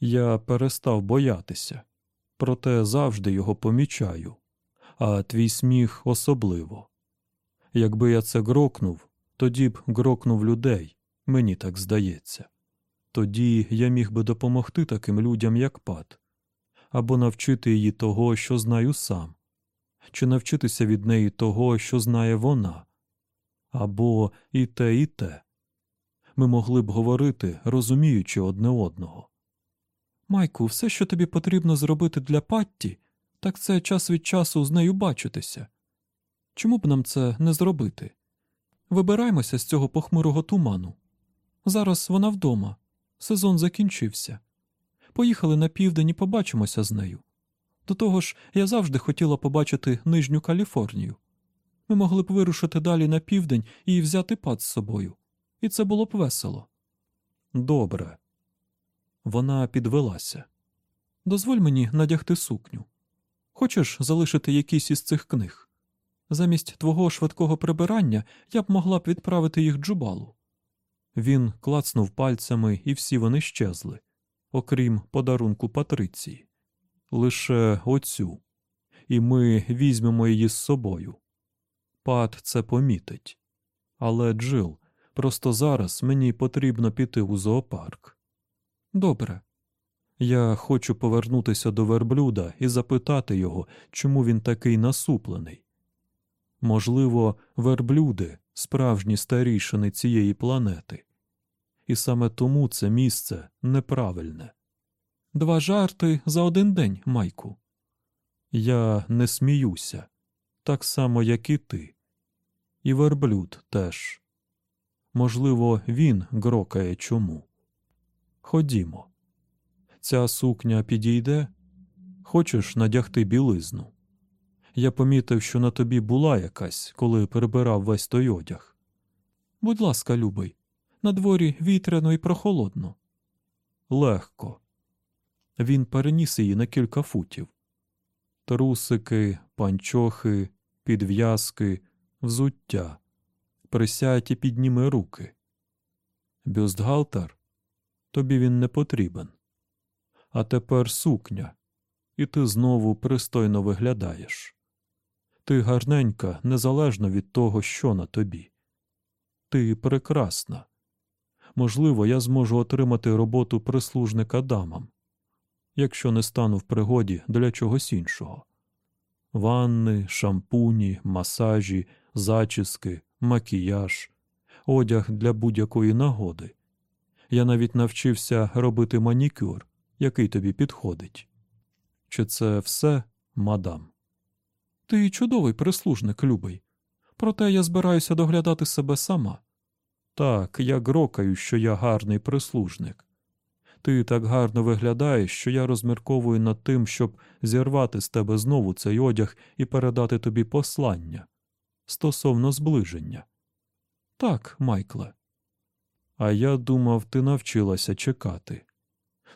Я перестав боятися, проте завжди його помічаю, а твій сміх особливо. Якби я це грокнув, тоді б грокнув людей, мені так здається. Тоді я міг би допомогти таким людям, як пат, або навчити її того, що знаю сам, чи навчитися від неї того, що знає вона, або і те, і те. Ми могли б говорити, розуміючи одне одного. Майку, все, що тобі потрібно зробити для Патті, так це час від часу з нею бачитися. Чому б нам це не зробити? Вибираємося з цього похмурого туману. Зараз вона вдома, сезон закінчився. Поїхали на південь і побачимося з нею. До того ж, я завжди хотіла побачити Нижню Каліфорнію. Ми могли б вирушити далі на південь і взяти пад з собою, і це було б весело. Добре. Вона підвелася. Дозволь мені надягти сукню. Хочеш залишити якісь із цих книг? Замість твого швидкого прибирання я б могла б відправити їх джубалу. Він клацнув пальцями, і всі вони щезли, окрім подарунку Патриції. Лише оцю, і ми візьмемо її з собою. Пат це помітить. Але, Джил, просто зараз мені потрібно піти у зоопарк. Добре. Я хочу повернутися до верблюда і запитати його, чому він такий насуплений. Можливо, верблюди справжні старішини цієї планети, і саме тому це місце неправильне. Два жарти за один день, Майку. Я не сміюся, так само, як і ти. І верблюд теж. Можливо, він грокає чому. Ходімо. Ця сукня підійде. Хочеш надягти білизну? Я помітив, що на тобі була якась, коли прибирав весь той одяг. Будь ласка, любий, на дворі вітряно і прохолодно. легко. Він переніс її на кілька футів. Трусики, панчохи, підв'язки, взуття. Присядь і підніми руки. Бюстгальтер? Тобі він не потрібен. А тепер сукня, і ти знову пристойно виглядаєш. Ти гарненька, незалежно від того, що на тобі. Ти прекрасна. Можливо, я зможу отримати роботу прислужника дамам, якщо не стану в пригоді для чогось іншого. Ванни, шампуні, масажі, зачіски, макіяж, одяг для будь-якої нагоди. Я навіть навчився робити манікюр, який тобі підходить. Чи це все, мадам? Ти чудовий прислужник, любий. Проте я збираюся доглядати себе сама. Так, я грокаю, що я гарний прислужник. Ти так гарно виглядаєш, що я розмірковую над тим, щоб зірвати з тебе знову цей одяг і передати тобі послання стосовно зближення. Так, Майкле. А я думав, ти навчилася чекати.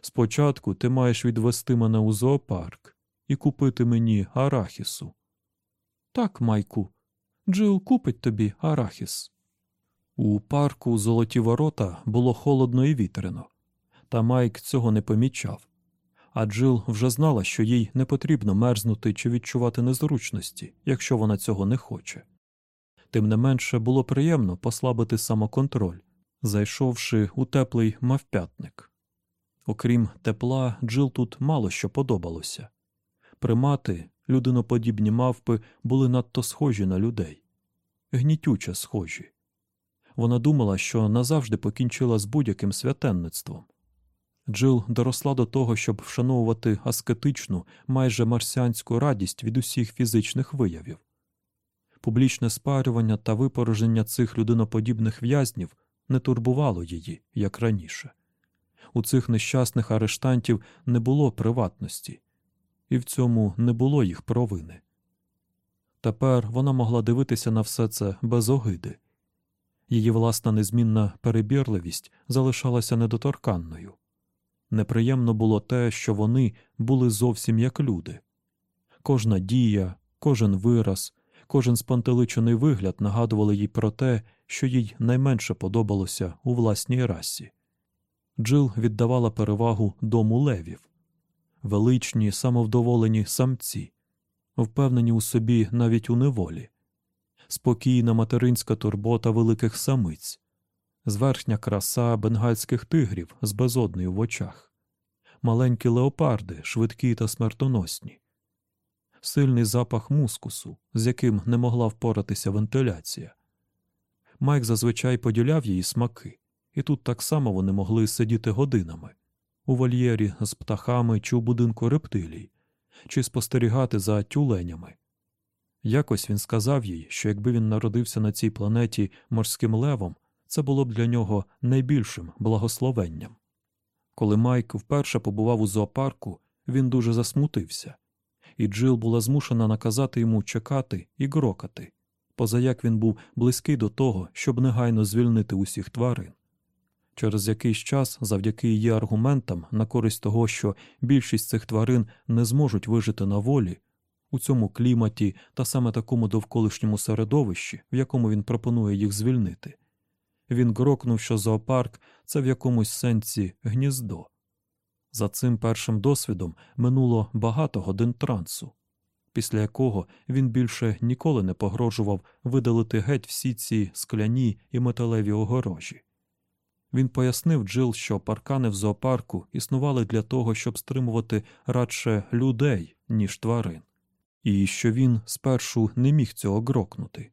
Спочатку ти маєш відвести мене у зоопарк і купити мені арахісу. Так, Майку, Джил купить тобі арахіс. У парку Золоті ворота було холодно і вітряно, та Майк цього не помічав. А Джил вже знала, що їй не потрібно мерзнути чи відчувати незручності, якщо вона цього не хоче. Тим не менше було приємно послабити самоконтроль, зайшовши у теплий мавпятник. Окрім тепла, Джил тут мало що подобалося. Примати, людиноподібні мавпи, були надто схожі на людей, гнітюче схожі. Вона думала, що назавжди покінчила з будь-яким святенництвом. Джил доросла до того, щоб вшановувати аскетичну, майже марсіанську радість від усіх фізичних виявів. Публічне спарювання та випороження цих людиноподібних в'язнів не турбувало її, як раніше. У цих нещасних арештантів не було приватності, і в цьому не було їх провини. Тепер вона могла дивитися на все це без огиди. Її власна незмінна перебірливість залишалася недоторканною. Неприємно було те, що вони були зовсім як люди. Кожна дія, кожен вираз, кожен спантеличений вигляд нагадували їй про те, що їй найменше подобалося у власній расі. Джил віддавала перевагу дому левів, величні, самовдоволені самці, впевнені у собі навіть у неволі, спокійна материнська турбота великих самиць, зверхня краса бенгальських тигрів з безодною в очах, маленькі леопарди, швидкі та смертоносні, сильний запах мускусу, з яким не могла впоратися вентиляція. Майк зазвичай поділяв її смаки, і тут так само вони могли сидіти годинами у вольєрі з птахами чи у будинку рептилій, чи спостерігати за тюленями. Якось він сказав їй, що якби він народився на цій планеті морським левом, це було б для нього найбільшим благословенням. Коли Майк вперше побував у зоопарку, він дуже засмутився, і Джил була змушена наказати йому чекати і грокати, позаяк він був близький до того, щоб негайно звільнити усіх тварин. Через якийсь час, завдяки її аргументам на користь того, що більшість цих тварин не зможуть вижити на волі, у цьому кліматі та саме такому довколишньому середовищі, в якому він пропонує їх звільнити, він грокнув, що зоопарк це в якомусь сенсі гніздо. За цим першим досвідом минуло багато годин трансу, після якого він більше ніколи не погрожував видалити геть всі ці скляні і металеві огорожі. Він пояснив Джил, що паркани в зоопарку існували для того, щоб стримувати радше людей, ніж тварин, і що він спершу не міг цього грокнути.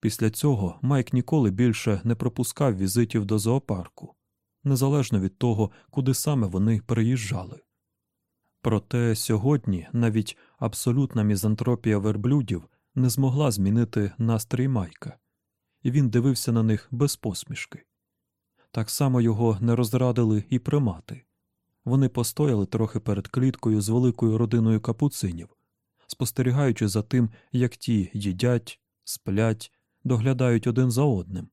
Після цього Майк ніколи більше не пропускав візитів до зоопарку, незалежно від того, куди саме вони приїжджали. Проте сьогодні навіть абсолютна мізантропія верблюдів не змогла змінити настрій Майка, і він дивився на них без посмішки. Так само його не розрадили і примати. Вони постояли трохи перед кліткою з великою родиною капуцинів, спостерігаючи за тим, як ті їдять, сплять, доглядають один за одним,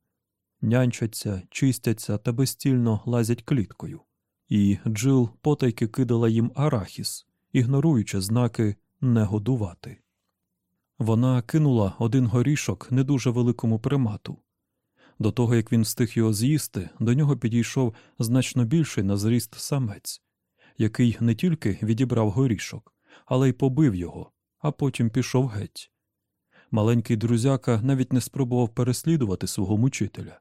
нянчаться, чистяться та безстільно лазять кліткою, і Джил потайки кидала їм арахіс, ігноруючи знаки не годувати. Вона кинула один горішок не дуже великому примату. До того як він встиг його з'їсти, до нього підійшов значно більший на зріст самець, який не тільки відібрав горішок, але й побив його, а потім пішов геть. Маленький друзяка навіть не спробував переслідувати свого мучителя.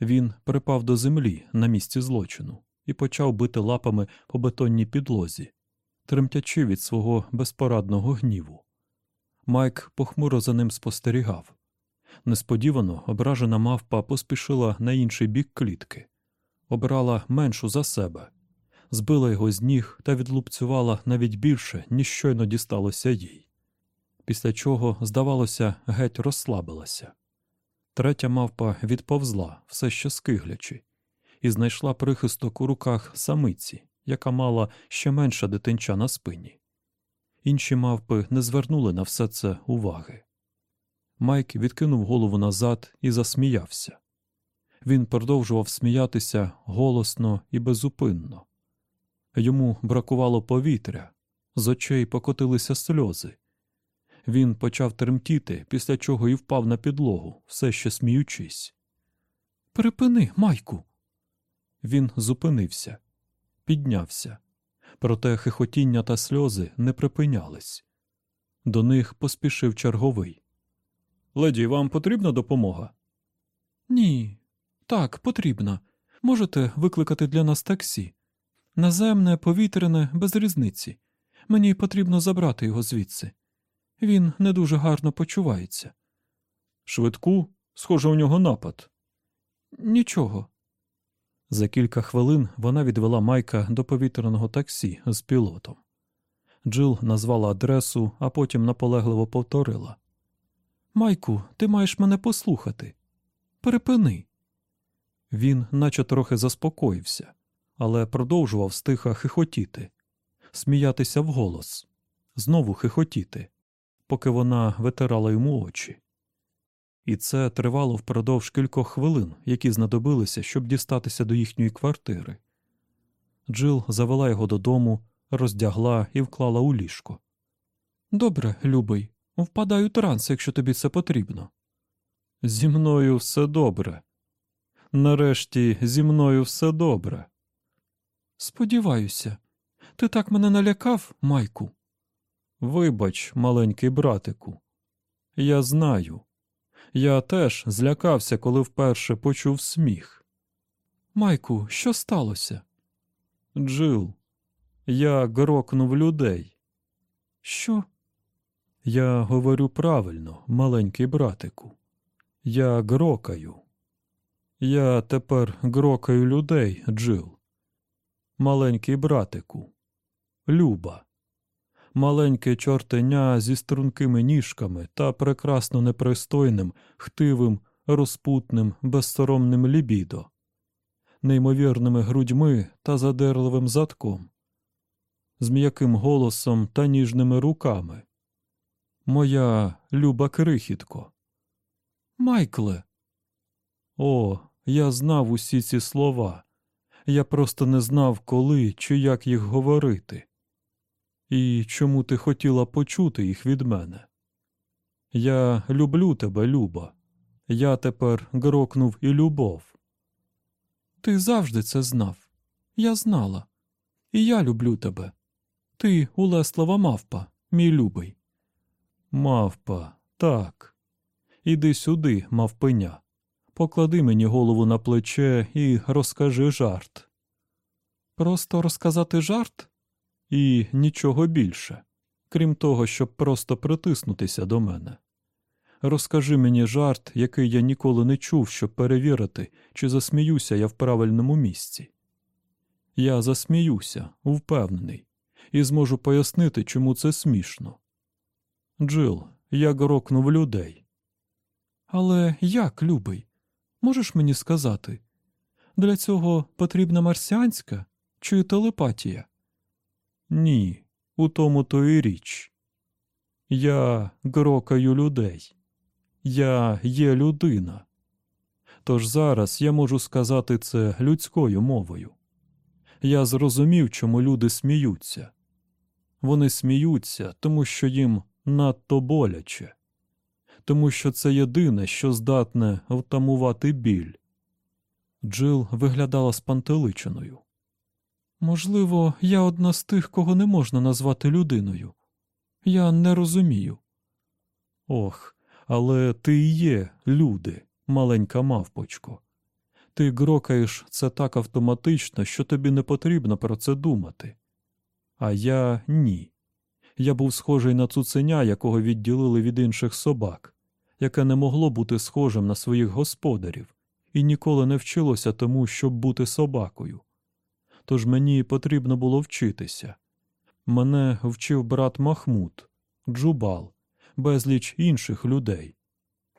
Він припав до землі на місці злочину і почав бити лапами по бетонній підлозі, тремтячи від свого безпорадного гніву. Майк похмуро за ним спостерігав. Несподівано ображена мавпа поспішила на інший бік клітки, обрала меншу за себе, збила його з ніг та відлупцювала навіть більше, ніж щойно дісталося їй. Після чого, здавалося, геть розслабилася. Третя мавпа відповзла, все ще скиглячи, і знайшла прихисток у руках самиці, яка мала ще менше дитинча на спині. Інші мавпи не звернули на все це уваги. Майк відкинув голову назад і засміявся. Він продовжував сміятися голосно і безупинно. Йому бракувало повітря, з очей покотилися сльози. Він почав тремтіти, після чого і впав на підлогу, все ще сміючись. Припини, Майку. Він зупинився, піднявся, проте хихотіння та сльози не припинялись. До них поспішив черговий. Леді, вам потрібна допомога? Ні, так, потрібна. Можете викликати для нас таксі. Наземне, повітряне, без різниці. Мені потрібно забрати його звідси. Він не дуже гарно почувається. Швидку, схоже, у нього напад. Нічого. За кілька хвилин вона відвела Майка до повітряного таксі з пілотом. Джил назвала адресу, а потім наполегливо повторила. Майку, ти маєш мене послухати. Перепини. Він наче трохи заспокоївся, але продовжував стиха хихотіти, сміятися вголос, знову хихотіти, поки вона витирала йому очі. І це тривало впродовж кількох хвилин, які знадобилися, щоб дістатися до їхньої квартири. Джил завела його додому, роздягла і вклала у ліжко. Добре, любий, впадаю транс, якщо тобі це потрібно. Зі мною все добре. Нарешті зі мною все добре. Сподіваюся, ти так мене налякав, Майку. Вибач, маленький братику, я знаю. Я теж злякався, коли вперше почув сміх. Майку, що сталося? Джил, я грокнув людей. Що? Я говорю правильно, маленький братику. Я грокаю. Я тепер грокаю людей, Джил. Маленький братику. Люба. Маленьке чортеня зі стрункими ніжками та прекрасно непристойним, хтивим, розпутним, безсоромним лібідо, неймовірними грудьми та задерливим задком, з м'яким голосом та ніжними руками. Моя люба крихітко. Майкле. О, я знав усі ці слова. Я просто не знав, коли чи як їх говорити. І чому ти хотіла почути їх від мене? Я люблю тебе, Люба. Я тепер грокнув і любов. Ти завжди це знав. Я знала. І я люблю тебе. Ти улеслава мавпа, мій любий. Мавпа, так. Іди сюди, мавпеня. Поклади мені голову на плече і розкажи жарт. Просто розказати жарт? І нічого більше, крім того, щоб просто притиснутися до мене. Розкажи мені жарт, який я ніколи не чув, щоб перевірити, чи засміюся я в правильному місці. Я засміюся, впевнений, і зможу пояснити, чому це смішно. Джил, я грокнув людей. Але як, любий? Можеш мені сказати? Для цього потрібна марсіанська чи телепатія? Ні, у тому то і річ. Я грокаю людей. Я є людина. Тож зараз я можу сказати це людською мовою. я зрозумів, чому люди сміються. Вони сміються, тому що їм надто боляче, тому що це єдине, що здатне втамувати біль. Джил виглядала спантеличеною. Можливо, я одна з тих, кого не можна назвати людиною. Я не розумію. Ох, але ти і є люди, маленька мавпочко. Ти грокаєш це так автоматично, що тобі не потрібно про це думати. А я ні. Я був схожий на цуценя, якого відділили від інших собак, яке не могло бути схожим на своїх господарів і ніколи не вчилося тому, щоб бути собакою. Тож мені потрібно було вчитися. Мене вчив брат Махмуд, Джубал, безліч інших людей,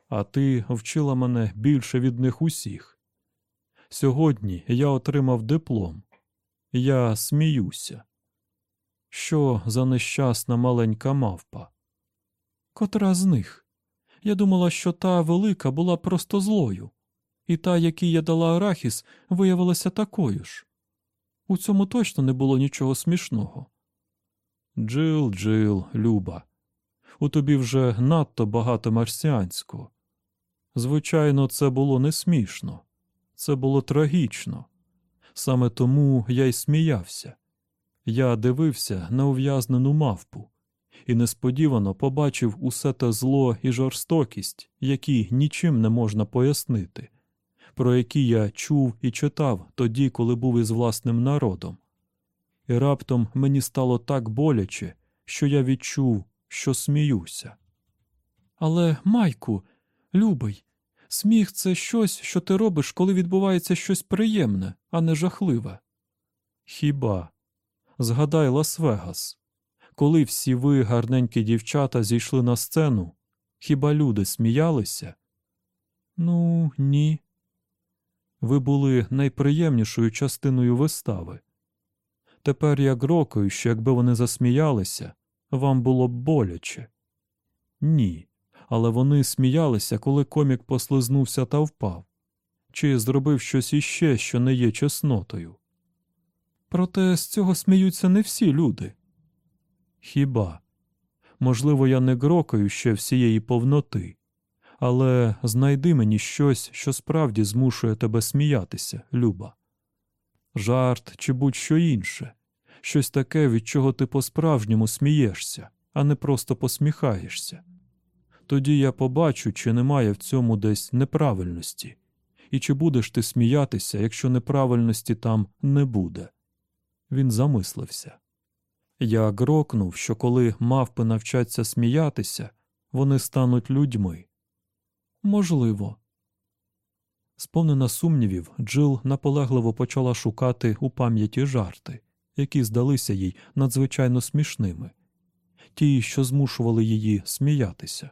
а ти вчила мене більше від них усіх. Сьогодні я отримав диплом. Я сміюся. Що за нещасна маленька мавпа? Котра з них? Я думала, що та велика була просто злою, і та, якій я дала арахіс, виявилася такою ж. У цьому точно не було нічого смішного. Джил, Джил, Люба, у тобі вже надто багато марсіанського. Звичайно, це було не смішно, це було трагічно. Саме тому я й сміявся. Я дивився на ув'язнену мавпу і несподівано побачив усе те зло і жорстокість, які нічим не можна пояснити, про які я чув і читав тоді, коли був із власним народом. І раптом мені стало так боляче, що я відчув, що сміюся. Але, Майку, любий, сміх це щось, що ти робиш, коли відбувається щось приємне, а не жахливе. Хіба? Згадай Лас-Вегас. Коли всі ви, гарненькі дівчата, зійшли на сцену, хіба люди сміялися? Ну, ні. Ви були найприємнішою частиною вистави. Тепер я грокаю, що якби вони засміялися, вам було б боляче. Ні. Але вони сміялися, коли комік послизнувся та впав, чи зробив щось іще, що не є чеснотою. Проте з цього сміються не всі люди. Хіба? Можливо, я не грокаю ще всієї повноти, але знайди мені щось, що справді змушує тебе сміятися, Люба. Жарт чи будь-що інше, щось таке, від чого ти по-справжньому смієшся, а не просто посміхаєшся. Тоді я побачу, чи немає в цьому десь неправильності, і чи будеш ти сміятися, якщо неправильності там не буде. Він замислився. Я грокнув, що коли мавпи навчаться сміятися, вони стануть людьми. Можливо. Сповнена сумнівів, Джил наполегливо почала шукати у пам'яті жарти, які здалися їй надзвичайно смішними, ті, що змушували її сміятися,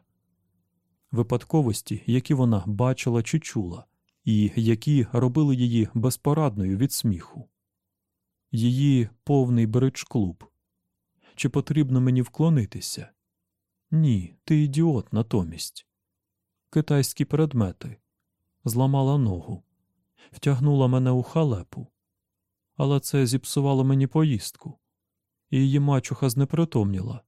випадковості, які вона бачила чи чула, і які робили її безпорадною від сміху. Її повний бридж-клуб. Чи потрібно мені вклонитися? Ні, ти ідіот натомість. Китайські предмети. Зламала ногу, втягнула мене у халепу. Але це зіпсувало мені поїздку, і її мачуха знепритомніла.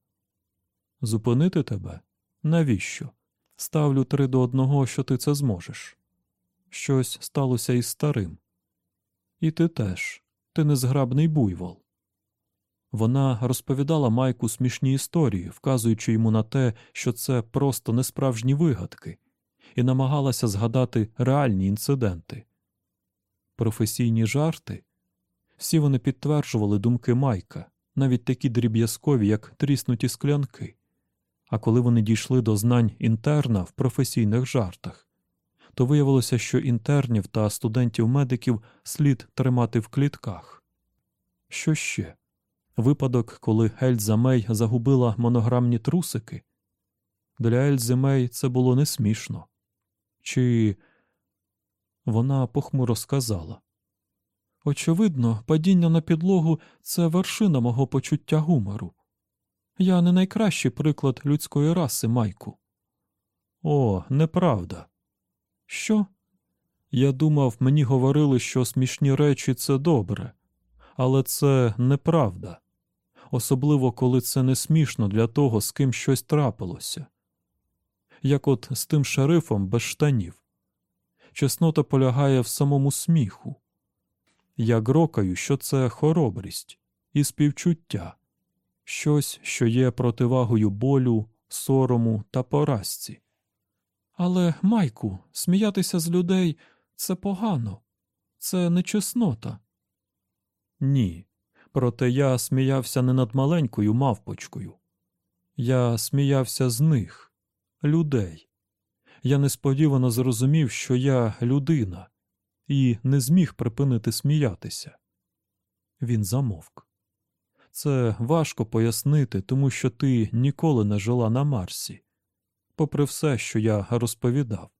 Зупинити тебе? Навіщо? Ставлю три до одного, що ти це зможеш. Щось сталося із старим. І ти теж, ти незграбний буйвол. Вона розповідала Майку смішні історії, вказуючи йому на те, що це просто несправжні вигадки, і намагалася згадати реальні інциденти. Професійні жарти всі вони підтверджували думки Майка, навіть такі дріб'язкові, як тріснуті склянки. А коли вони дійшли до знань інтерна в професійних жартах, то виявилося, що інтернів та студентів-медиків слід тримати в клітках. Що ще? Випадок, коли Ельза Мей загубила монограмні трусики? Для Ельзи Мей це було не смішно. Чи вона похмуро сказала Очевидно, падіння на підлогу це вершина мого почуття гумору. Я не найкращий приклад людської раси, Майку. О, неправда. Що? Я думав, мені говорили, що смішні речі це добре, Але це неправда, особливо коли це не смішно для того, з ким щось трапилося. Як от з тим шерифом без штанів. Чеснота полягає в самому сміху. Я грокаю, що це хоробрість і співчуття, щось, що є противагою болю, сорому та поразці. Але, Майку, сміятися з людей це погано, це не чеснота. Ні. Проте я сміявся не над маленькою мавпочкою. Я сміявся з них, людей. Я несподівано зрозумів, що я людина, і не зміг припинити сміятися. Він замовк. Це важко пояснити, тому що ти ніколи не жила на Марсі, попри все, що я розповідав.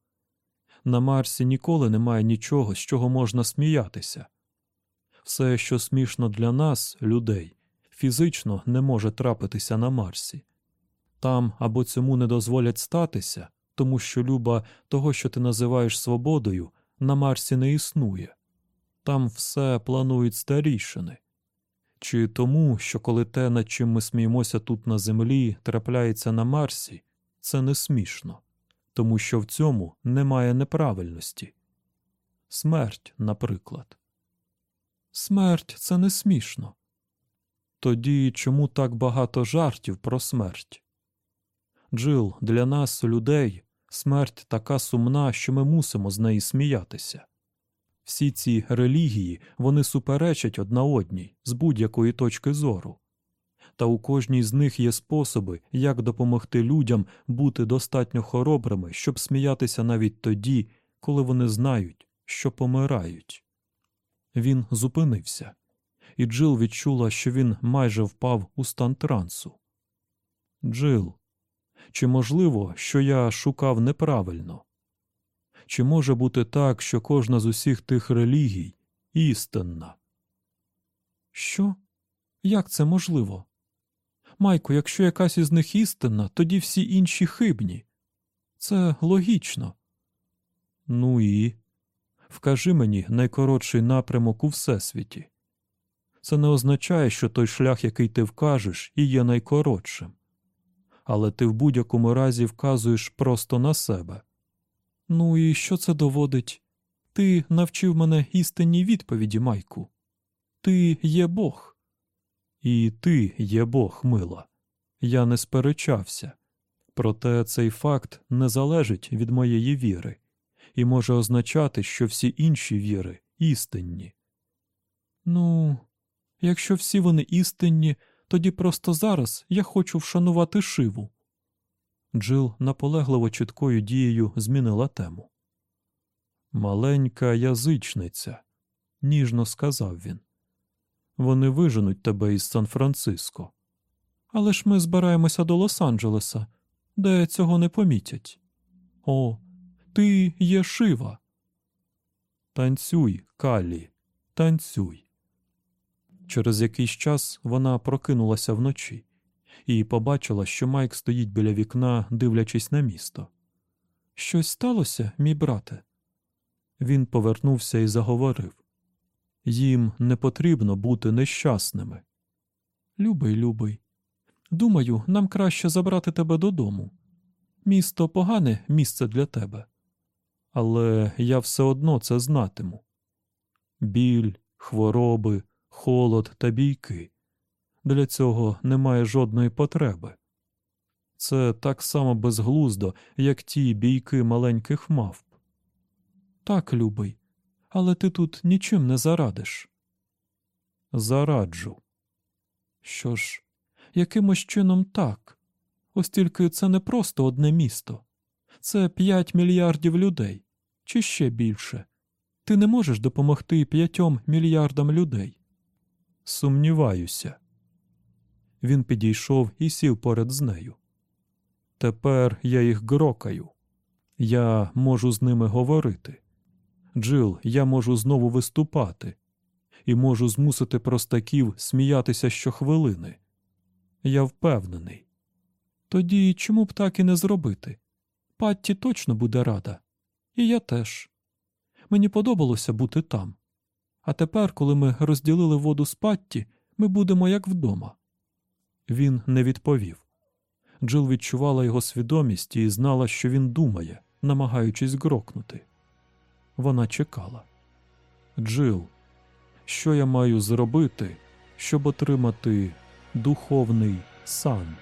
На Марсі ніколи немає нічого, з чого можна сміятися. Все, що смішно для нас, людей, фізично не може трапитися на Марсі. Там або цьому не дозволять статися, тому що люба того, що ти називаєш свободою, на Марсі не існує. Там все планують старішини. Чи тому, що коли те, над чим ми сміємося тут на землі, трапляється на Марсі, це не смішно, тому що в цьому немає неправильності. Смерть, наприклад. Смерть це не смішно. Тоді чому так багато жартів про смерть? Джил, для нас, людей, смерть така сумна, що ми мусимо з неї сміятися. Всі ці релігії вони суперечать одна одній з будь-якої точки зору, та у кожній з них є способи, як допомогти людям бути достатньо хоробрими, щоб сміятися навіть тоді, коли вони знають, що помирають. Він зупинився, і Джил відчула, що він майже впав у стан трансу. Джил, чи можливо, що я шукав неправильно? Чи може бути так, що кожна з усіх тих релігій істинна? Що? Як це можливо? Майко, якщо якась із них істинна, тоді всі інші хибні. Це логічно. Ну і вкажи мені найкоротший напрямок у всесвіті. Це не означає, що той шлях, який ти вкажеш, і є найкоротшим. Але ти в будь-якому разі вказуєш просто на себе. Ну і що це доводить? Ти навчив мене істинній відповіді, Майку. Ти є Бог. І ти є Бог, мила. Я не сперечався. Проте цей факт не залежить від моєї віри і може означати, що всі інші віри істинні. Ну, якщо всі вони істинні, тоді просто зараз я хочу вшанувати шиву. Джил наполегливо чіткою дією змінила тему. Маленька язичниця, ніжно сказав він. Вони виженуть тебе із Сан-Франциско. Але ж ми збираємося до Лос-Анджелеса, де цього не помітять. О, ти є шива. Танцюй, Калі, танцюй. Через якийсь час вона прокинулася вночі і побачила, що Майк стоїть біля вікна, дивлячись на місто. Щось сталося, мій брате? Він повернувся і заговорив їм не потрібно бути нещасними. Любий, любий, думаю, нам краще забрати тебе додому. Місто погане місце для тебе. Але я все одно це знатиму. Біль, хвороби, холод та бійки. Для цього немає жодної потреби. Це так само безглуздо, як ті бійки маленьких мавп. Так, любий, але ти тут нічим не зарадиш. Зараджу. Що ж, якимось чином так. Ось тільки це не просто одне місто, це п'ять мільярдів людей, чи ще більше. Ти не можеш допомогти п'ятьом мільярдам людей. Сумніваюся. Він підійшов і сів поряд з нею. Тепер я їх грокаю. Я можу з ними говорити. Джил, я можу знову виступати і можу змусити простаків сміятися щохвилини. Я впевнений. Тоді чому б так і не зробити? Патті точно буде рада, і я теж. Мені подобалося бути там. А тепер, коли ми розділили воду з Патті, ми будемо як вдома. Він не відповів. Джил відчувала його свідомість і знала, що він думає, намагаючись грокнути. Вона чекала. Джил, що я маю зробити, щоб отримати духовний сан?